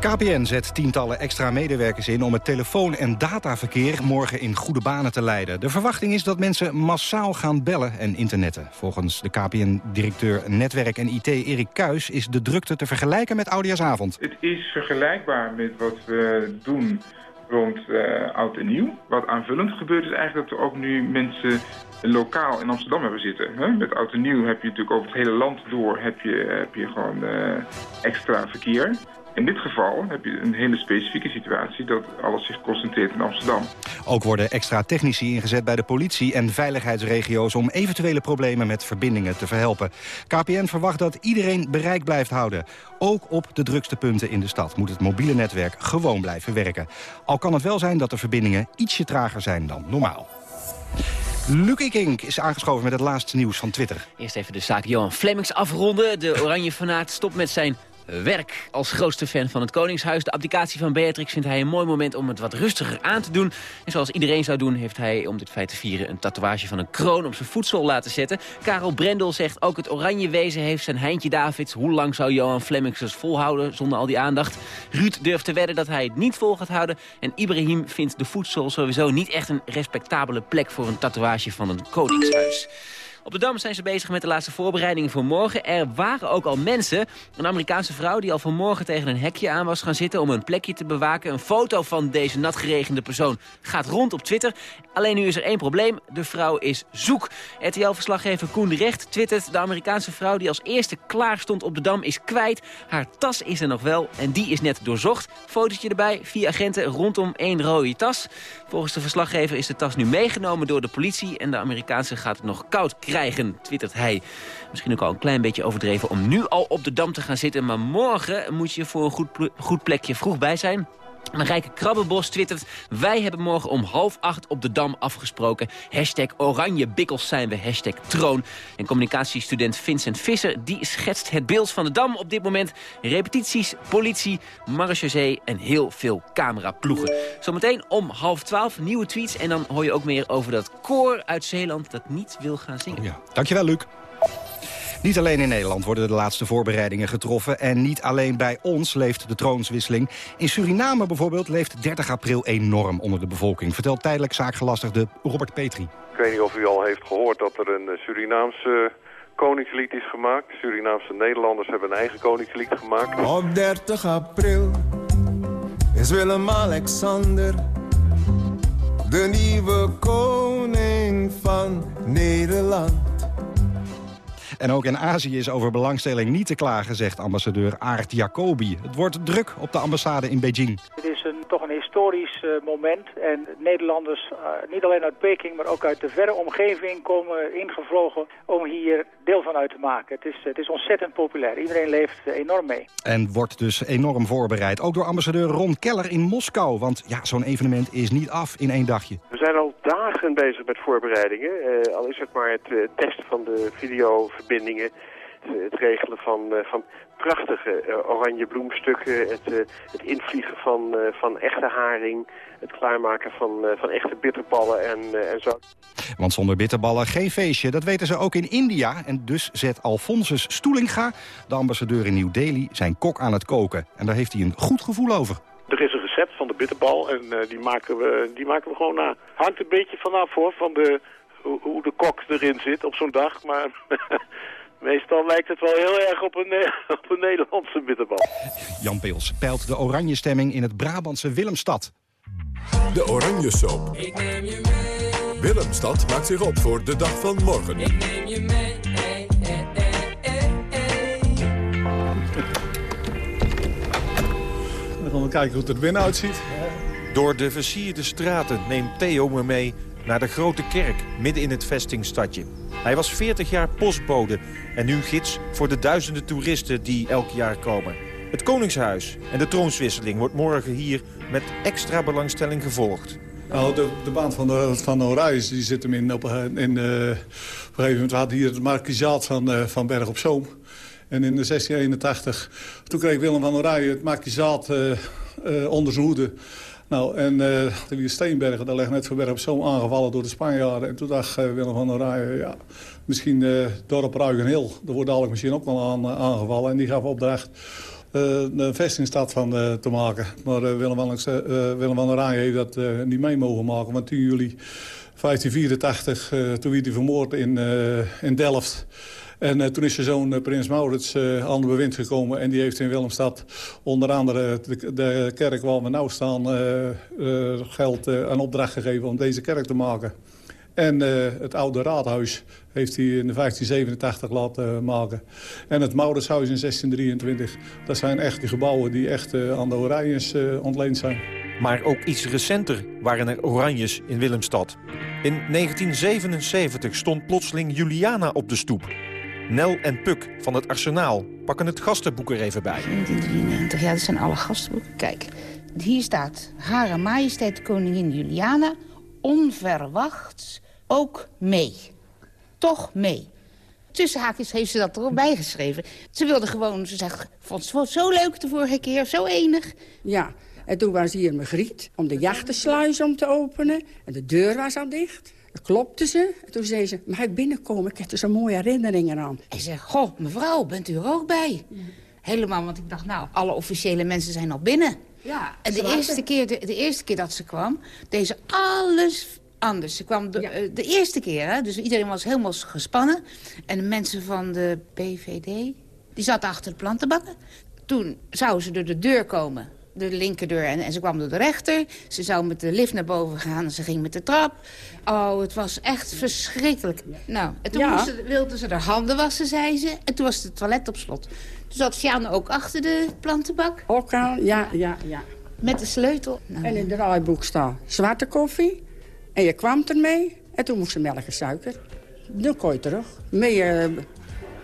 KPN zet tientallen extra medewerkers in om het telefoon- en dataverkeer morgen in goede banen te leiden. De verwachting is dat mensen massaal gaan bellen en internetten. Volgens de KPN-directeur Netwerk en IT Erik Kuis is de drukte te vergelijken met Oudejaarsavond. Het is vergelijkbaar met wat we doen rond eh, oud en nieuw. Wat aanvullend gebeurt is eigenlijk dat we ook nu mensen lokaal in Amsterdam hebben zitten. Hè? Met oud en nieuw heb je natuurlijk over het hele land door heb je, heb je gewoon eh, extra verkeer. In dit geval heb je een hele specifieke situatie dat alles zich concentreert in Amsterdam. Ook worden extra technici ingezet bij de politie en veiligheidsregio's... om eventuele problemen met verbindingen te verhelpen. KPN verwacht dat iedereen bereik blijft houden. Ook op de drukste punten in de stad moet het mobiele netwerk gewoon blijven werken. Al kan het wel zijn dat de verbindingen ietsje trager zijn dan normaal. Luc King is aangeschoven met het laatste nieuws van Twitter. Eerst even de zaak Johan Flemings afronden. De oranje fanaat stopt met zijn werk. Als grootste fan van het Koningshuis. De abdicatie van Beatrix vindt hij een mooi moment om het wat rustiger aan te doen. En zoals iedereen zou doen, heeft hij om dit feit te vieren... een tatoeage van een kroon op zijn voedsel laten zetten. Karel Brendel zegt ook het oranje wezen heeft zijn Heintje Davids. Hoe lang zou Johan Flemings het volhouden zonder al die aandacht? Ruud durft te wedden dat hij het niet vol gaat houden. En Ibrahim vindt de voedsel sowieso niet echt een respectabele plek... voor een tatoeage van een Koningshuis. Op de Dam zijn ze bezig met de laatste voorbereidingen voor morgen. Er waren ook al mensen. Een Amerikaanse vrouw die al vanmorgen tegen een hekje aan was gaan zitten... om een plekje te bewaken. Een foto van deze natgeregende persoon gaat rond op Twitter. Alleen nu is er één probleem. De vrouw is zoek. RTL-verslaggever Koen de Recht twittert... de Amerikaanse vrouw die als eerste klaar stond op de Dam is kwijt. Haar tas is er nog wel en die is net doorzocht. Fotootje erbij, vier agenten rondom één rode tas. Volgens de verslaggever is de tas nu meegenomen door de politie... en de Amerikaanse gaat het nog koud krijgen, twittert hij. Misschien ook al een klein beetje overdreven om nu al op de Dam te gaan zitten... maar morgen moet je voor een goed, goed plekje vroeg bij zijn... Een rijke krabbenbos twittert... Wij hebben morgen om half acht op de Dam afgesproken. Hashtag oranje bikkels zijn we, hashtag troon. En communicatiestudent Vincent Visser... die schetst het beeld van de Dam op dit moment. Repetities, politie, marechaussee en heel veel cameraploegen. Zometeen om half twaalf nieuwe tweets... en dan hoor je ook meer over dat koor uit Zeeland... dat niet wil gaan zingen. Ja, dankjewel, Luc. Niet alleen in Nederland worden de laatste voorbereidingen getroffen... en niet alleen bij ons leeft de troonswisseling. In Suriname bijvoorbeeld leeft 30 april enorm onder de bevolking... vertelt tijdelijk zaakgelastigde Robert Petri. Ik weet niet of u al heeft gehoord dat er een eh, Surinaamse koningslied is gemaakt. Surinaamse Nederlanders hebben een eigen koningslied gemaakt. Op 30 april is Willem-Alexander de nieuwe koning van Nederland. En ook in Azië is over belangstelling niet te klagen, zegt ambassadeur Aart Jacobi. Het wordt druk op de ambassade in Beijing. Is een toch een historisch eh, moment. En Nederlanders, eh, niet alleen uit Peking, maar ook uit de verre omgeving komen ingevlogen om hier deel van uit te maken. Het is, het is ontzettend populair. Iedereen leeft enorm mee. En wordt dus enorm voorbereid. Ook door ambassadeur Ron Keller in Moskou. Want ja, zo'n evenement is niet af in één dagje. We zijn al dagen bezig met voorbereidingen. al is het maar het testen van de videoverbindingen het regelen van, van prachtige uh, oranje bloemstukken, het, uh, het invliegen van, uh, van echte haring, het klaarmaken van, van echte bitterballen en, en zo. Want zonder bitterballen geen feestje, dat weten ze ook in India. En dus zet Alphonsus Stoelinga, de ambassadeur in New Delhi, zijn kok aan het koken. En daar heeft hij een goed gevoel over. Er is een recept van de bitterbal en die, maken we, die maken we gewoon na. Hangt een beetje vanaf hoor, van de, hoe de kok erin zit op zo'n dag, maar... (laughs) Meestal lijkt het wel heel erg op een, (laughs) op een Nederlandse bitterbal. Jan Peels peilt de oranje stemming in het Brabantse Willemstad. De Oranje Soap. Ik neem je mee. Willemstad maakt zich op voor de dag van morgen. Ik neem je mee. Hey, hey, hey, Dan gaan we kijken hoe het er binnen uitziet. Door de versierde straten neemt Theo me mee naar de grote kerk midden in het vestingstadje. Hij was 40 jaar postbode en nu gids voor de duizenden toeristen die elk jaar komen. Het Koningshuis en de troonswisseling wordt morgen hier met extra belangstelling gevolgd. Nou, de, de baan van de, van die zit hem in. Op, in uh, op een gegeven moment hadden hier het markizaat van, uh, van Berg op Zoom. En in 1681, toen kreeg Willem van Oranje het markizaat uh, onder zijn hoede. Nou, en uh, de Steenbergen, daar ligt net voor Berg zo aangevallen door de Spanjaarden. En toen dacht uh, Willem van der ja, misschien uh, dorp Ruigenhil. Daar wordt dadelijk misschien ook wel aan, aangevallen. En die gaf opdracht een vestingstad van te maken. Maar Willem, van, Willem der heeft dat niet mee mogen maken. Want 10 juli 1584, toen werd hij vermoord in, in Delft... En uh, toen is zijn zoon uh, Prins Maurits uh, aan de bewind gekomen. En die heeft in Willemstad onder andere de, kerk waar we nu staan... geld en opdracht gegeven om deze kerk te maken. En het oude raadhuis heeft hij in 1587 laten maken. En het Mauritshuis in 1623. Dat zijn echt die gebouwen die echt aan de Oranjes ontleend zijn. Maar ook iets recenter waren er Oranjes in Willemstad. In 1977 stond plotseling Juliana op de stoep. Nel en Puk van het Arsenaal pakken het gastenboek er even bij. 1993, ja, dat zijn alle gastenboeken. Kijk, hier staat Hare Majesteit Koningin Juliana onverwachts ook mee. Toch mee. Tussen haakjes heeft ze dat erop bijgeschreven. Ze wilde gewoon, ze zegt, vond het zo leuk de vorige keer, zo enig. Ja, en toen was hier mijn griet om de jachtensluis om te openen. En de deur was al dicht. Klopte ze. En toen zei ze, mag ik binnenkomen? Ik heb er zo'n mooie herinneringen aan. Hij zei, goh, mevrouw, bent u er ook bij? Helemaal, want ik dacht, nou, alle officiële mensen zijn al binnen. Ja, en de eerste, keer, de, de, eerste keer dat ze kwam, deed ze alles anders. Ze kwam de, eh, de eerste keer, hè, dus iedereen was helemaal gespannen. En de mensen van de BVD, die zaten achter de plantenbakken. Toen zou ze door de deur komen de linkerdeur en, en ze kwam door de rechter. Ze zou met de lift naar boven gaan en ze ging met de trap. Oh, het was echt verschrikkelijk. Nou, en toen ja. wilde ze haar handen wassen, zei ze. En toen was het toilet op slot. Toen zat Sjane ook achter de plantenbak. Ook aan, ja, ja, ja. Met de sleutel. Nou. En in het draaiboek staat zwarte koffie. En je kwam ermee. En toen moest ze melk en suiker. Dan kon je terug. Met je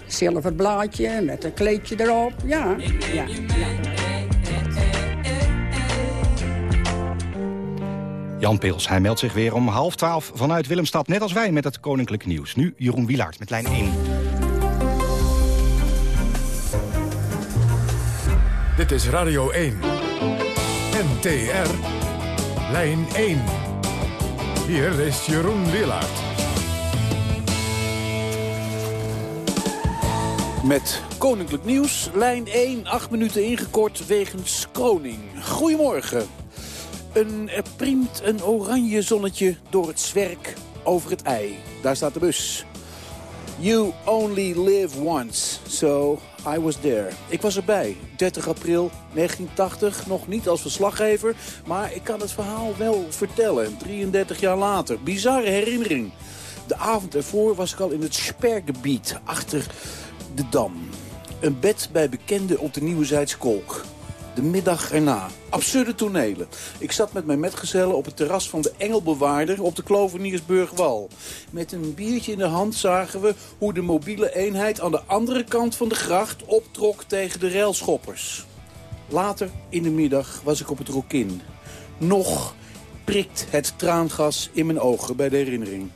zilverblaadje, met een kleedje erop. Ja, ja, ja. Jan Peels, hij meldt zich weer om half twaalf vanuit Willemstad... net als wij met het Koninklijk Nieuws. Nu Jeroen Wilaert met lijn 1. Dit is Radio 1. NTR. Lijn 1. Hier is Jeroen Wilaert. Met Koninklijk Nieuws, lijn 1, acht minuten ingekort wegens Koning. Goedemorgen. Een, er priemt een oranje zonnetje door het zwerk over het ei. Daar staat de bus. You only live once, so I was there. Ik was erbij, 30 april 1980, nog niet als verslaggever... maar ik kan het verhaal wel vertellen, 33 jaar later. Bizarre herinnering. De avond ervoor was ik al in het Spergebied, achter de Dam. Een bed bij bekenden op de Nieuwe Kolk. De middag erna. Absurde tonelen. Ik zat met mijn metgezellen op het terras van de Engelbewaarder op de Kloveniersburgwal. Met een biertje in de hand zagen we hoe de mobiele eenheid aan de andere kant van de gracht optrok tegen de railschoppers. Later in de middag was ik op het Rokin. Nog prikt het traangas in mijn ogen bij de herinnering.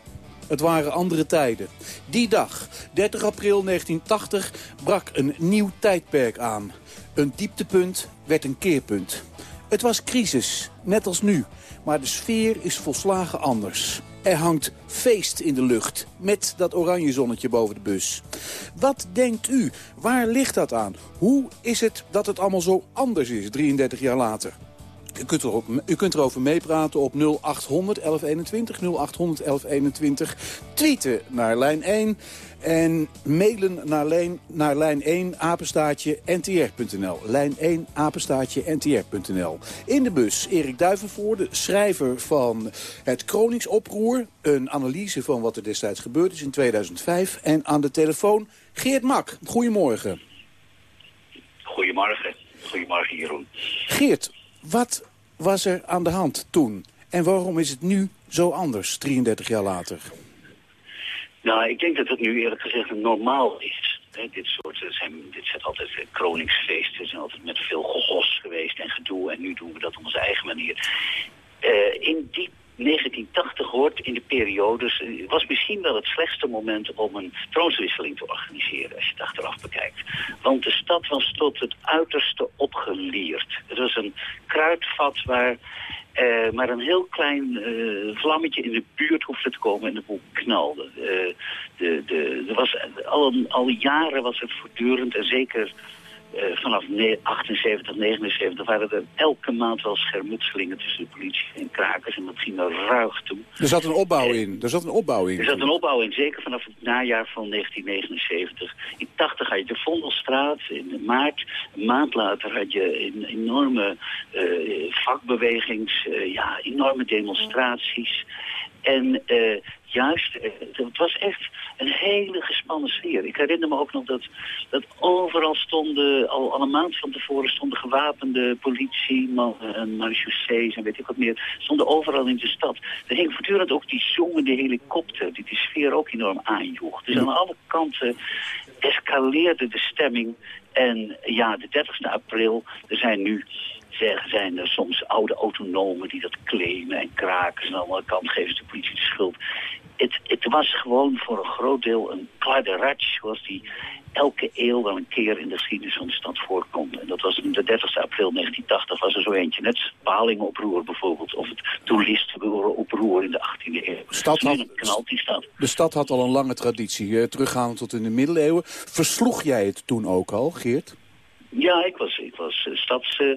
Het waren andere tijden. Die dag, 30 april 1980, brak een nieuw tijdperk aan. Een dieptepunt werd een keerpunt. Het was crisis, net als nu. Maar de sfeer is volslagen anders. Er hangt feest in de lucht, met dat oranje zonnetje boven de bus. Wat denkt u? Waar ligt dat aan? Hoe is het dat het allemaal zo anders is, 33 jaar later? U kunt, erop, u kunt erover meepraten op 0800 1121, 0800 1121. Tweeten naar lijn 1 en mailen naar lijn, naar lijn 1 apenstaatje ntr.nl. Lijn 1 apenstaatje ntr.nl. In de bus Erik Duivenvoorde, schrijver van het Kroningsoproer. Een analyse van wat er destijds gebeurd is in 2005. En aan de telefoon Geert Mak. Goedemorgen. Goedemorgen. Goedemorgen Jeroen. Geert, wat was er aan de hand toen? En waarom is het nu zo anders, 33 jaar later? Nou, ik denk dat het nu eerlijk gezegd normaal is. dit, soort, zijn, dit zijn altijd uh, kroningsfeesten, zijn altijd met veel gehos geweest en gedoe. En nu doen we dat op onze eigen manier. Uh, in die 1980 hoort in de periodes, het was misschien wel het slechtste moment om een troonswisseling te organiseren, als je het achteraf bekijkt. Want de stad was tot het uiterste opgelierd. Het was een kruidvat waar uh, maar een heel klein uh, vlammetje in de buurt hoefde te komen en de boel knalde. De, de, er was, al, al jaren was het voortdurend en zeker uh, vanaf 78, 79 waren er elke maand wel schermutselingen tussen de politie en krakers. En dat ging er ruig toe. Er zat een opbouw in. Er zat een opbouw in. Er zat een opbouw in, zeker vanaf het najaar van 1979. In 80 had je de Vondelstraat. In maart, een maand later had je een enorme uh, vakbewegings, uh, ja, enorme demonstraties. En juist, het was echt een hele gespannen sfeer. Ik herinner me ook nog dat, dat overal stonden, al, al een maand van tevoren stonden gewapende politie, mannen en en weet ik wat meer, stonden overal in de stad. Er hing voortdurend ook die zongende helikopter, die de sfeer ook enorm aanjoeg. Dus aan alle kanten escaleerde de stemming. En ja, de 30 april, er zijn nu zeggen, zijn er soms oude autonomen die dat claimen en kraken. En aan de andere kant geven ze de politie de schuld. Het, het was gewoon voor een groot deel een kladderaatje zoals die elke eeuw wel een keer in de geschiedenis van de stad voorkomt. En dat was de 30 april 1980 was er zo eentje. Net het Palingenoproer bijvoorbeeld, of het toeristoproer in de 18e eeuw. Stad had, knalt die stad. De stad had al een lange traditie, eh, teruggaand tot in de middeleeuwen. Versloeg jij het toen ook al, Geert? Ja, ik was, ik was uh, stads... Uh,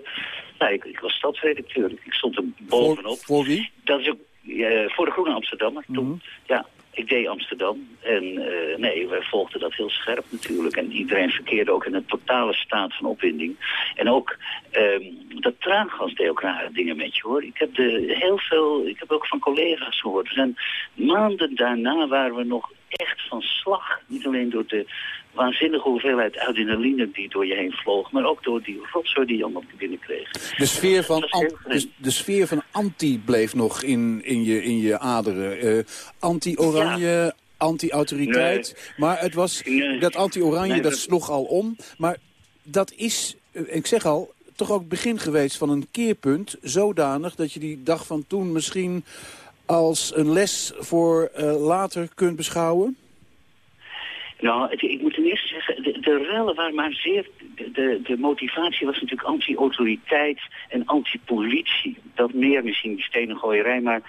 nee, ik, ik was stadsredacteur. Ik stond er bovenop. Voor, voor wie? Dat is ook uh, voor de Groene Amsterdammer toen. Mm -hmm. Ja, ik deed Amsterdam. En uh, nee, wij volgden dat heel scherp natuurlijk. En iedereen verkeerde ook in een totale staat van opwinding. En ook um, dat traangas deed ook rare dingen met je hoor. Ik heb de, heel veel, ik heb ook van collega's gehoord. Er zijn maanden daarna waren we nog echt van slag. Niet alleen door de waanzinnige hoeveelheid adrenaline die door je heen vloog... maar ook door die rotzooi die je allemaal binnenkreeg. De sfeer van, de, de, sfeer van anti bleef nog in, in, je, in je aderen. Uh, Anti-oranje... Ja. Anti-autoriteit. Nee. Maar het was, nee. dat anti-oranje, nee, dat sloeg al om. Maar dat is, ik zeg al, toch ook het begin geweest van een keerpunt. Zodanig dat je die dag van toen misschien als een les voor uh, later kunt beschouwen? Nou, ik moet ten eerste zeggen, de, de waren maar zeer... De, de motivatie was natuurlijk anti-autoriteit en anti-politie. Dat meer misschien die stenengooierij, maar...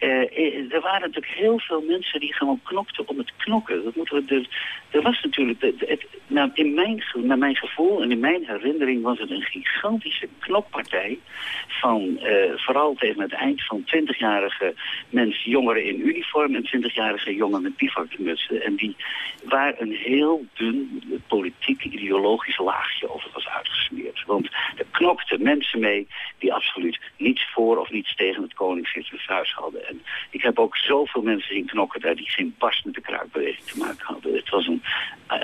Uh, er waren natuurlijk heel veel mensen die gewoon knokten om het knokken. Dat moeten we dus, er was natuurlijk, het, nou, in mijn, naar mijn gevoel en in mijn herinnering was het een gigantische knokpartij van uh, vooral tegen het eind van 20-jarige mensen, jongeren in uniform en 20-jarige jongen met bivakmutsen. En die waar een heel dun politiek ideologisch laagje over was uitgesmeerd. Want er knokten mensen mee die absoluut niets voor of niets tegen het koningshuis huis hadden. En ik heb ook zoveel mensen zien knokken daar die geen barst met de kruikbeweging te maken hadden. Het was een,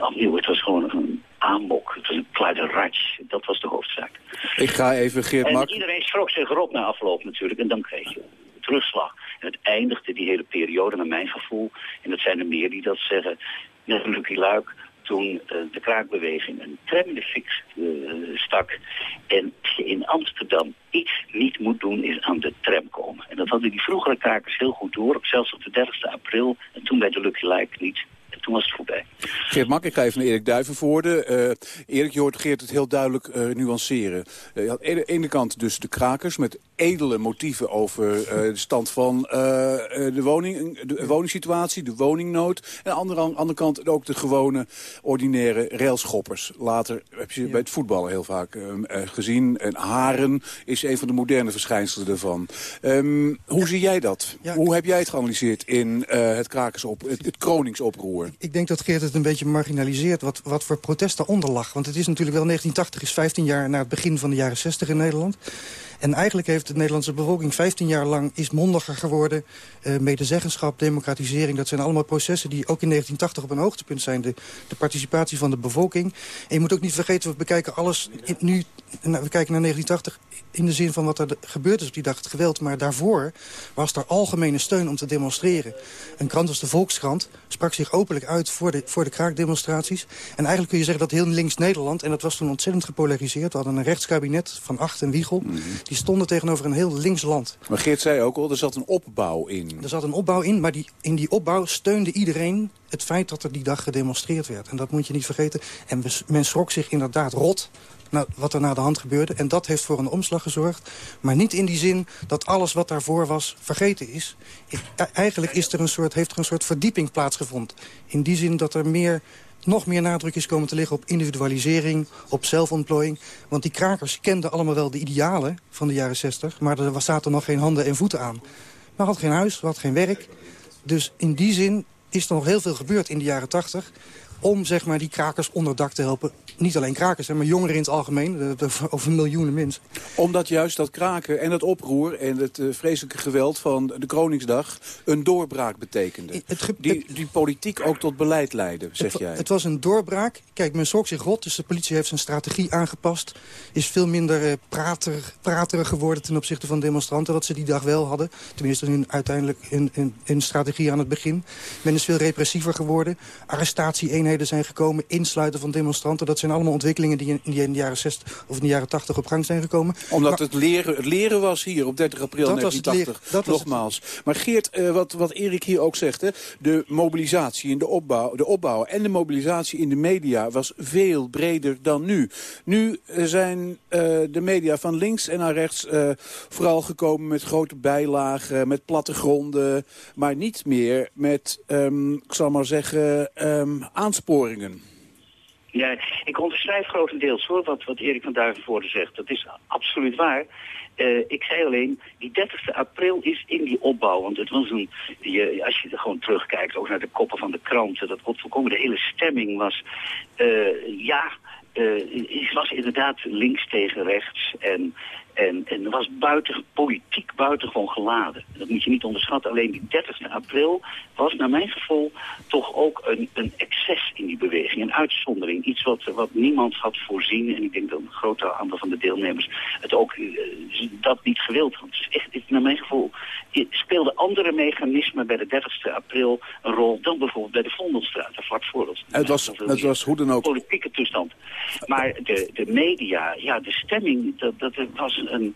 opnieuw, het was gewoon een aanbok. Het was een kleine. Dat was de hoofdzaak. Ik ga even Geert En Mak... iedereen schrok zich erop na afloop natuurlijk. En dan kreeg je terugslag. En het eindigde die hele periode, naar mijn gevoel. En dat zijn er meer die dat zeggen. Net Lucky Luik toen eh, de kraakbeweging een tram in de fik eh, stak. En in Amsterdam iets niet moet doen, is aan de tram komen. En dat hadden die vroegere krakers heel goed door. Zelfs op de 30 april. En toen bij de Lucky Luik niet. En toen was het voorbij. Geert Mak, ik ga even naar Erik Duivenvoorde. Uh, Erik, je hoort Geert het heel duidelijk uh, nuanceren. Uh, aan de ene kant dus de krakers met edele motieven over de stand van de, woning, de woningssituatie, de woningnood. En aan de andere, kant ook de gewone, ordinaire railschoppers. Later heb je ja. bij het voetballen heel vaak gezien. En Haren is een van de moderne verschijnselen ervan. Um, hoe zie jij dat? Ja, hoe heb jij het geanalyseerd in het, krakersop, het, het Kroningsoproer? Ik denk dat Geert het een beetje marginaliseert wat, wat voor protest daaronder lag. Want het is natuurlijk wel 1980 is 15 jaar na het begin van de jaren 60 in Nederland. En eigenlijk heeft de Nederlandse bevolking 15 jaar lang is mondiger geworden. Uh, medezeggenschap, democratisering, dat zijn allemaal processen die ook in 1980 op een hoogtepunt zijn. De, de participatie van de bevolking. En je moet ook niet vergeten, we bekijken alles nu, nou, we kijken naar 1980 in de zin van wat er gebeurd is op die dag, het geweld. Maar daarvoor was er algemene steun om te demonstreren. Een krant als de Volkskrant sprak zich openlijk uit voor de, voor de kraakdemonstraties. En eigenlijk kun je zeggen dat heel links Nederland, en dat was toen ontzettend gepolariseerd. We hadden een rechtskabinet van Acht en Wiegel. -hmm. Die stonden tegenover een heel links land. Maar Geert zei ook al, er zat een opbouw in. Er zat een opbouw in, maar die, in die opbouw steunde iedereen het feit dat er die dag gedemonstreerd werd. En dat moet je niet vergeten. En men schrok zich inderdaad rot nou, wat er na de hand gebeurde. En dat heeft voor een omslag gezorgd. Maar niet in die zin dat alles wat daarvoor was vergeten is. Eigenlijk is er een soort, heeft er een soort verdieping plaatsgevonden. In die zin dat er meer nog meer nadruk is komen te liggen op individualisering, op zelfontplooiing. Want die krakers kenden allemaal wel de idealen van de jaren 60... maar er zaten nog geen handen en voeten aan. Maar had geen huis, had geen werk. Dus in die zin is er nog heel veel gebeurd in de jaren 80 om zeg maar, die krakers onder dak te helpen. Niet alleen krakers, maar jongeren in het algemeen. Over miljoenen mensen. Omdat juist dat kraken en het oproer en het uh, vreselijke geweld van de Kroningsdag... een doorbraak betekende. Het die, die politiek ook tot beleid leidde, zeg het, jij. Het was een doorbraak. Kijk, men schrok zich rot, dus de politie heeft zijn strategie aangepast. Is veel minder uh, prater, praterig geworden ten opzichte van demonstranten... wat ze die dag wel hadden. Tenminste, hun, uiteindelijk in, in, in strategie aan het begin. Men is veel repressiever geworden. Zijn gekomen, insluiten van demonstranten. Dat zijn allemaal ontwikkelingen die in, die in de jaren 60 of in de jaren 80 op gang zijn gekomen. Omdat maar, het, leren, het leren was hier op 30 april 1980, leer, nogmaals. Maar Geert, uh, wat, wat Erik hier ook zegt, hè, de mobilisatie in de opbouw, de opbouw en de mobilisatie in de media was veel breder dan nu. Nu zijn uh, de media van links en naar rechts uh, vooral gekomen met grote bijlagen, met plattegronden, maar niet meer met, um, ik zal maar zeggen, um, Ja, ik onderschrijf grotendeels hoor, wat, wat Erik van Duivenvoorde zegt. Dat is absoluut waar. Uh, ik zei alleen, die 30 april is in die opbouw. Want het was een, als je er gewoon terugkijkt, ook naar de koppen van de kranten, dat wordt voorkomen, de hele stemming was, uh, ja, uh, was inderdaad links tegen rechts. En, en, en was buiten, politiek buitengewoon geladen. Dat moet je niet onderschatten. Alleen die 30 april was naar mijn gevoel toch ook een, een excess in die beweging. Een uitzondering. Iets wat, wat niemand had voorzien. En ik denk dat een groot aantal van de deelnemers het ook uh, dat niet gewild had. Dus echt, naar mijn gevoel speelden andere mechanismen bij de 30 april een rol dan bijvoorbeeld bij de Vondelstraat. Vlak voor ons. Het was, het was hoe dan ook. Politieke toestand. Maar de, de media, ja, de stemming, dat, dat was een,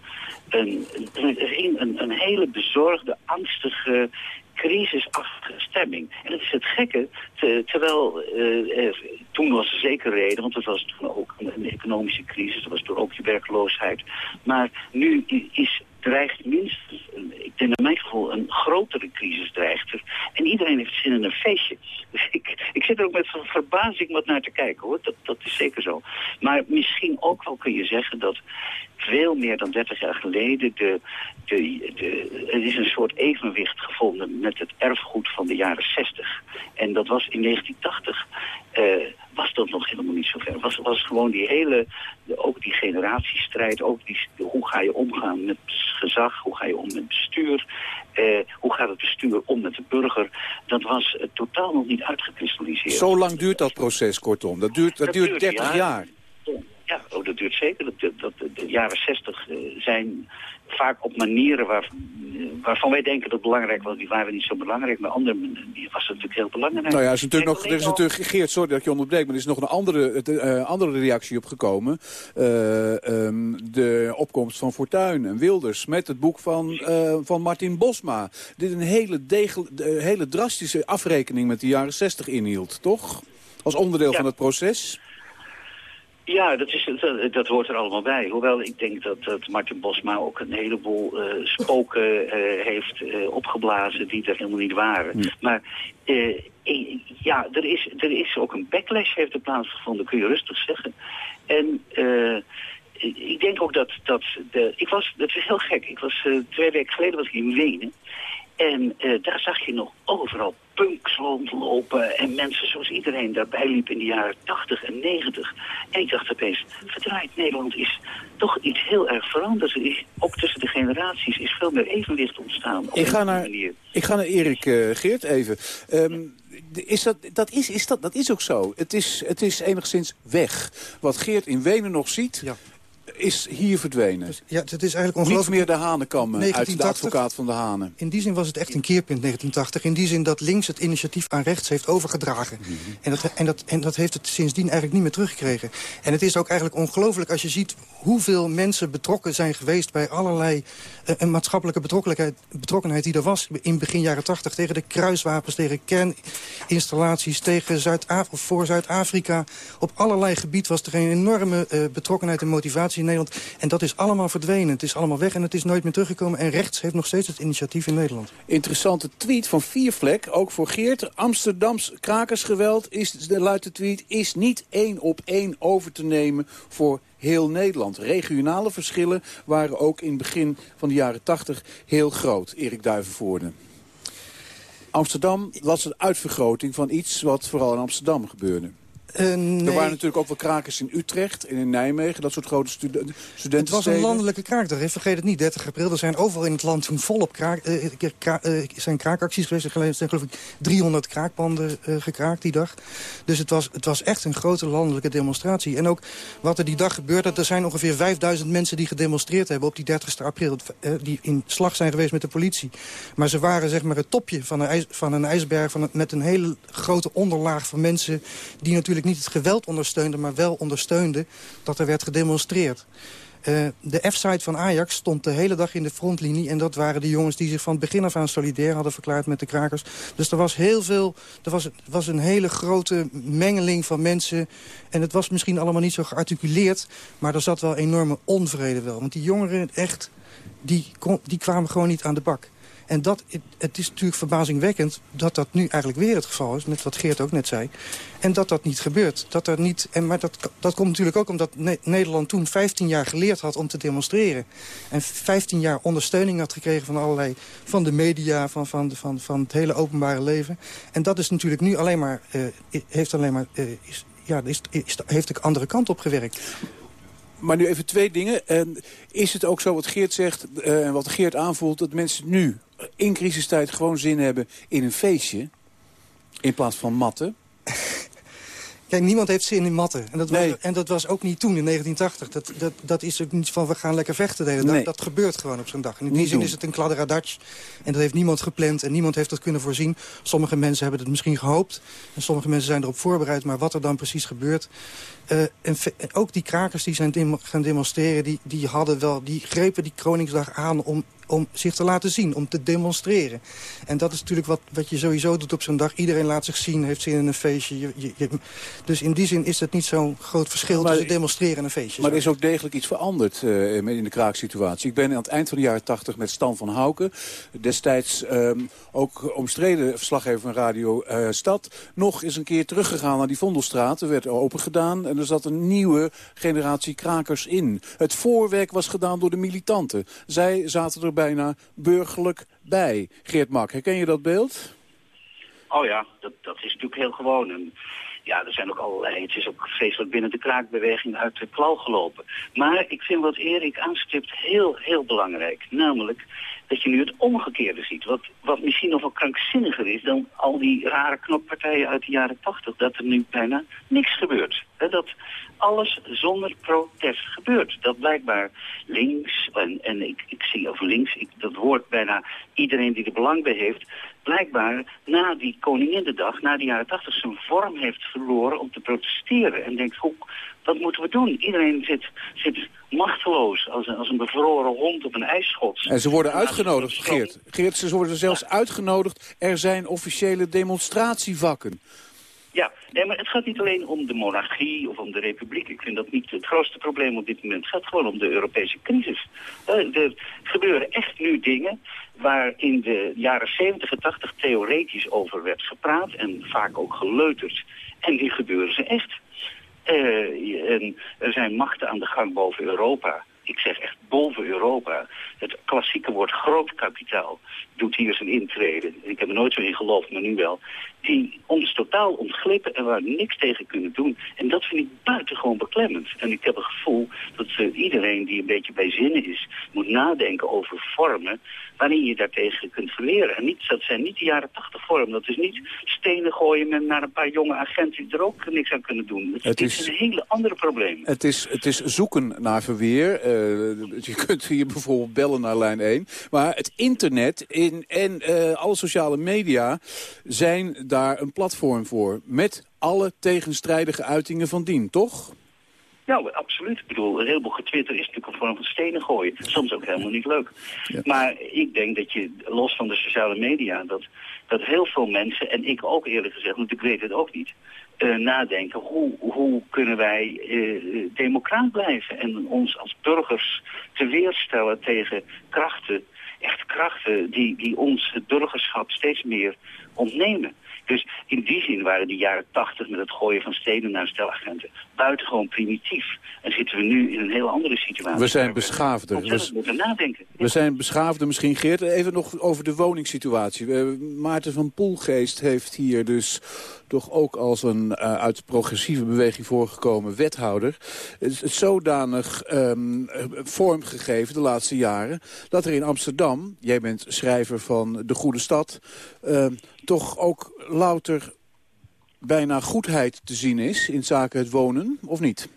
een, een, een, hele bezorgde, angstige crisisachtige stemming. En dat is het gekke, te, terwijl uh, uh, toen was er zeker reden, want het was toen ook een, een economische crisis, er was toen ook die werkloosheid. Maar nu is dreigt minstens, ik denk in mijn gevoel, een grotere crisis dreigt er. En iedereen heeft zin in een feestje. (laughs) Dus ik, ik zit er ook met verbazing wat naar te kijken hoor, dat, dat is zeker zo. Maar misschien ook wel kun je zeggen dat veel meer dan 30 jaar geleden de, de, de, er is een soort evenwicht gevonden met het erfgoed van de jaren 60. En dat was in 1980... Uh, was dat nog helemaal niet zo ver. Was, was gewoon die hele, ook die generatiestrijd, ook die, hoe ga je omgaan met gezag, hoe ga je om met bestuur, eh, hoe gaat het bestuur om met de burger, dat was uh, totaal nog niet uitgekristalliseerd. Zo lang duurt dat proces, kortom. Dat duurt, dat, dat duurt 30 ja. jaar. Ja, oh, dat duurt zeker. Dat, dat, de jaren 60 zijn vaak op manieren waar, waarvan wij denken dat het belangrijk was. Die waren niet zo belangrijk, maar andere die was het natuurlijk heel belangrijk. Nou ja, er is natuurlijk, nog, er is natuurlijk Geert, sorry dat je onderbreekt, maar er is nog een andere, uh, andere reactie op gekomen. Uh, um, de opkomst van Fortuyn en Wilders met het boek van, uh, van Martin Bosma. Dit een hele, degel, hele drastische afrekening met de jaren 60 inhield, toch? Als onderdeel ja. van het proces. Ja, dat, is, dat, dat, hoort er allemaal bij. Hoewel ik denk dat, dat Martin Bosma ook een heleboel uh, spoken uh, heeft uh, opgeblazen die er helemaal niet waren. Maar ja, er is, er is ook een backlash heeft er plaatsgevonden, kun je rustig zeggen. En ik denk ook dat, dat de, ik was, dat is heel gek, ik was twee weken geleden was ik in Wenen. En daar zag je nog overal punks rondlopen en mensen zoals iedereen daarbij liep in de jaren 80 en 90. En ik dacht opeens, verdraaid Nederland is toch iets heel erg veranderd. Er ook tussen de generaties is veel meer evenwicht ontstaan. Op Ik ga, naar, manier. ik ga naar Erik uh, Geert even. Um, is dat, dat, is, is dat, dat is ook zo. Het is, het is enigszins weg. Wat Geert in Wenen nog ziet... Ja is hier verdwenen. Dus, ja, het is eigenlijk ongelooflijk. Niet meer de Hanenkamp uit de advocaat van de Hanen. In die zin was het echt een keerpunt 1980. In die zin dat links het initiatief aan rechts heeft overgedragen. Mm -hmm. en, dat, en, dat, en dat heeft het sindsdien eigenlijk niet meer teruggekregen. En het is ook eigenlijk ongelooflijk als je ziet hoeveel mensen betrokken zijn geweest... bij allerlei uh, een maatschappelijke betrokkenheid, betrokkenheid die er was in begin jaren 80... tegen de kruiswapens, tegen kerninstallaties, tegen Zuid voor Zuid-Afrika. Op allerlei gebied was er een enorme uh, betrokkenheid en motivatie in Nederland. En dat is allemaal verdwenen. Het is allemaal weg en het is nooit meer teruggekomen. En rechts heeft nog steeds het initiatief in Nederland. Interessante tweet van Viervlek, ook voor Geert. Amsterdams krakersgeweld, is, de luidt de tweet, is niet één op één over te nemen voor heel Nederland. Regionale verschillen waren ook in het begin van de jaren 80 heel groot. Erik Duivenvoorde. Amsterdam was een uitvergroting van iets wat vooral in Amsterdam gebeurde. Uh, nee. Er waren natuurlijk ook wel krakers in Utrecht en in Nijmegen, dat soort grote studen studentensteden. Het was een landelijke kraakdag, vergeet het niet. 30 april, er zijn overal in het land toen volop kraak, uh, kra uh, zijn kraakacties geweest. Er zijn geloof ik 300 kraakpanden gekraakt die dag. Dus het was, het was echt een grote landelijke demonstratie. En ook wat er die dag gebeurde, er zijn ongeveer 5000 mensen die gedemonstreerd hebben op die 30 april. die in slag zijn geweest met de politie. Maar ze waren zeg maar het topje van een, ijs, van een ijsberg van, met een hele grote onderlaag van mensen die natuurlijk niet het geweld ondersteunde, maar wel ondersteunde dat er werd gedemonstreerd. Uh, de F-site van Ajax stond de hele dag in de frontlinie... en dat waren de jongens die zich van het begin af aan solidair hadden verklaard met de krakers. Dus er was heel veel, er was, was een hele grote mengeling van mensen... en het was misschien allemaal niet zo gearticuleerd... maar er zat wel enorme onvrede wel. Want die jongeren echt, die, die kwamen gewoon niet aan de bak. En dat, het is natuurlijk verbazingwekkend dat dat nu eigenlijk weer het geval is. Met wat Geert ook net zei. En dat dat niet gebeurt. Dat er niet, en, maar dat, dat komt natuurlijk ook omdat ne Nederland toen 15 jaar geleerd had om te demonstreren. En 15 jaar ondersteuning had gekregen van allerlei... van de media, van, van, van, van het hele openbare leven. En dat is natuurlijk nu alleen maar... Uh, heeft alleen maar... Uh, is, ja, is, heeft de andere kant op gewerkt. Maar nu even twee dingen. En is het ook zo wat Geert zegt en uh, wat Geert aanvoelt... dat mensen nu in crisistijd gewoon zin hebben in een feestje... in plaats van matten? (laughs) Kijk, niemand heeft zin in matten. En dat, nee. was, en dat was ook niet toen, in 1980. Dat, dat, dat is ook niet van, we gaan lekker vechten de hele dag. Nee. Dat gebeurt gewoon op zo'n dag. En in die zin doen. is het een kladderadatsch. En dat heeft niemand gepland en niemand heeft dat kunnen voorzien. Sommige mensen hebben het misschien gehoopt. En sommige mensen zijn erop voorbereid. Maar wat er dan precies gebeurt... Uh, en, en ook die krakers die zijn dem gaan demonstreren... Die, die, hadden wel, die grepen die Kroningsdag aan om om zich te laten zien, om te demonstreren. En dat is natuurlijk wat, wat je sowieso doet op zo'n dag. Iedereen laat zich zien, heeft zin in een feestje. Je, je, je, dus in die zin is het niet zo'n groot verschil Maar- tussen demonstreren en een feestje. Maar er is ook degelijk iets veranderd eh, in de kraaksituatie. Ik ben aan het eind van de jaren 80 met Stan van Houken... destijds ehm, ook omstreden verslaggever van Radio eh, Stad... nog eens een keer teruggegaan naar die Vondelstraat. Er werd open gedaan en er zat een nieuwe generatie krakers in. Het voorwerk was gedaan door de militanten. Zij zaten er bijna burgerlijk bij. Geert Mak, herken je dat beeld? Oh ja, dat, dat is natuurlijk heel gewoon. En ja, er zijn ook allerlei, het is ook vreselijk binnen de kraakbeweging uit de klauw gelopen. Maar ik vind wat Erik aanstipt heel, heel belangrijk. Namelijk dat je nu het omgekeerde ziet. Wat, wat misschien nog wel krankzinniger is dan al die rare knokpartijen uit de jaren tachtig. Dat er nu bijna niks gebeurt. dat alles zonder protest gebeurt. Dat blijkbaar links, en, en ik, ik zie over links, dat woord bijna iedereen die er belang bij heeft, blijkbaar na die Koninginnedag, na de jaren tachtig, zijn vorm heeft verloren om te protesteren. En denkt, hoe, wat moeten we doen? Iedereen zit, zit machteloos als een, als een bevroren hond op een ijsschot. En ze worden uitgenodigd, Geert. Geert, ze worden zelfs uitgenodigd. Er zijn officiële demonstratievakken. Ja, nee, maar het gaat niet alleen om de monarchie of om de republiek. Ik vind dat niet het grootste probleem op dit moment. Het gaat gewoon om de Europese crisis. Uh, er gebeuren echt nu dingen waar in de jaren 70 en 80 theoretisch over werd gepraat en vaak ook geleuterd. En die gebeuren ze echt. Uh, en er zijn machten aan de gang boven Europa ik zeg echt boven Europa. Het klassieke woord grootkapitaal doet hier zijn intrede. Ik heb er nooit zo in geloofd, maar nu wel. Die ons totaal ontglippen en waar niks tegen kunnen doen. En dat vind ik buitengewoon beklemmend. En ik heb het gevoel dat uh, iedereen die een beetje bij zinnen is... moet nadenken over vormen waarin je daartegen kunt verleren. En niet, dat zijn niet de jaren tachtig vormen. Dat is niet stenen gooien met naar een paar jonge agenten die er ook niks aan kunnen doen. Het, het is, is, een hele andere probleem. Het is, het is zoeken naar verweer. Uh, je kunt hier bijvoorbeeld bellen naar lijn 1. Maar het internet in, en uh, alle sociale media zijn daar een platform voor. Met alle tegenstrijdige uitingen van dien, toch? Ja, absoluut. Ik bedoel, een heleboel getwitter is natuurlijk een vorm van stenen gooien. Soms ook helemaal niet leuk. Maar ik denk dat je, los van de sociale media, dat, dat heel veel mensen, en ik ook eerlijk gezegd, want ik weet het ook niet, uh, nadenken, hoe, hoe kunnen wij uh, democraat blijven en ons als burgers te weerstellen tegen krachten, echt krachten die, die ons het burgerschap steeds meer ontnemen. Dus in die zin waren de jaren tachtig met het gooien van stenen naar stelagenten buitengewoon primitief. En zitten we nu in een heel andere situatie. We zijn beschaafder. We moeten nadenken. We zijn beschaafder misschien, Geert. Even nog over de woningssituatie. Maarten van Poelgeest heeft hier dus toch ook als een uh, uit progressieve beweging voorgekomen wethouder... het zodanig um, vorm gegeven de laatste jaren... dat er in Amsterdam, jij bent schrijver van De Goede Stad... Uh, toch ook louter bijna goedheid te zien is in zaken het wonen, of niet?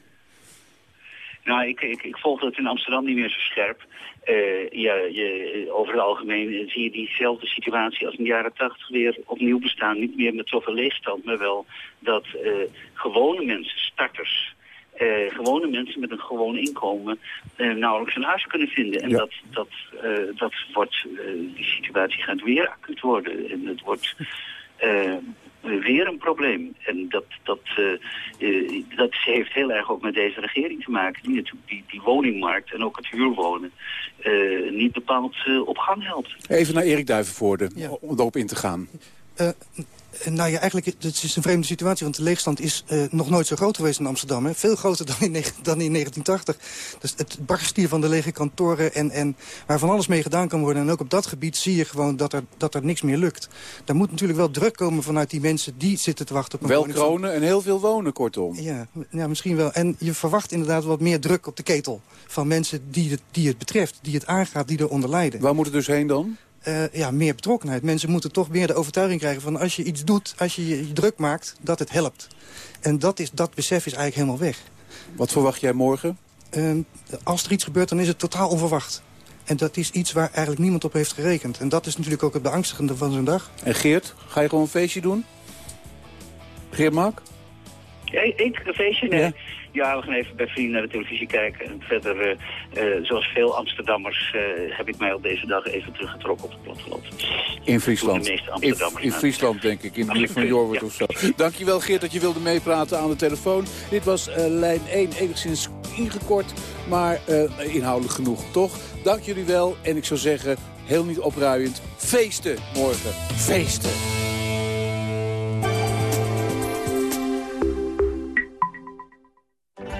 Nou, ik, ik, ik volg dat in Amsterdam niet meer zo scherp. Uh, ja, je, over het algemeen zie je diezelfde situatie als in de jaren tachtig weer opnieuw bestaan. Niet meer met zoveel leegstand, maar wel dat uh, gewone mensen, starters... Uh, gewone mensen met een gewoon inkomen nauwelijks een huis kunnen vinden. En ja. dat, dat, dat wordt, die situatie gaat weer acuut worden. En het wordt weer een probleem. En dat, dat, dat heeft heel erg ook met deze regering te maken. Die natuurlijk die, die woningmarkt en ook het huurwonen niet bepaald op gang helpt. Even naar Erik Duivenvoorde, ja. om erop in te gaan. Nou ja, eigenlijk het is een vreemde situatie, want de leegstand is uh, nog nooit zo groot geweest in Amsterdam. Hè? Veel groter (laughs) dan in, dan in 1980. Dus het barst hier van de lege kantoren en, en waar van alles mee gedaan kan worden. En ook op dat gebied zie je gewoon dat er, dat er niks meer lukt. Daar moet natuurlijk wel druk komen vanuit die mensen die zitten te wachten op een Wel kronen en heel veel wonen, kortom. Ja, ja, misschien wel. En je verwacht inderdaad wat meer druk op de ketel van mensen die het, die het betreft, die het aangaat, die eronder lijden. Waar moet het dus heen dan? Uh, ja, meer betrokkenheid. Mensen moeten toch meer de overtuiging krijgen van als je iets doet, als je je druk maakt, dat het helpt. En dat, is, dat besef is eigenlijk helemaal weg. Wat verwacht jij morgen? Uh, als er iets gebeurt, dan is het totaal onverwacht. En dat is iets waar eigenlijk niemand op heeft gerekend. En dat is natuurlijk ook het beangstigende van zo'n dag. En Geert, ga je gewoon een feestje doen? Geert Mak? Een feestje? Nee. Ja. Gaan even bij vrienden naar de televisie kijken. En verder, uh, uh, zoals veel Amsterdammers, uh, heb ik mij op deze dag even teruggetrokken op het platteland. In Friesland? In, in Friesland, denk ik. In de buurt van Jorwert ja. of zo. Dankjewel, Geert, dat je wilde meepraten aan de telefoon. Dit was lijn 1, enigszins ingekort, maar inhoudelijk genoeg, toch? Dank jullie wel. En ik zou zeggen, heel niet opruiend, feesten morgen. Feesten.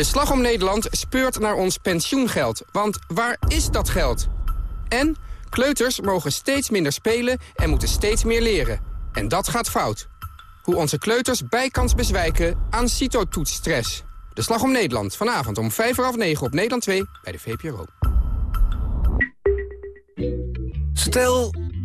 De Slag om Nederland speurt naar ons pensioengeld. Want waar is dat geld? En kleuters mogen steeds minder spelen en moeten steeds meer leren. En dat gaat fout. Hoe onze kleuters bijkans bezwijken aan citotoetsstress. De Slag om Nederland, vanavond om 5 uur half 9 op Nederland 2 bij de VPRO. Stel,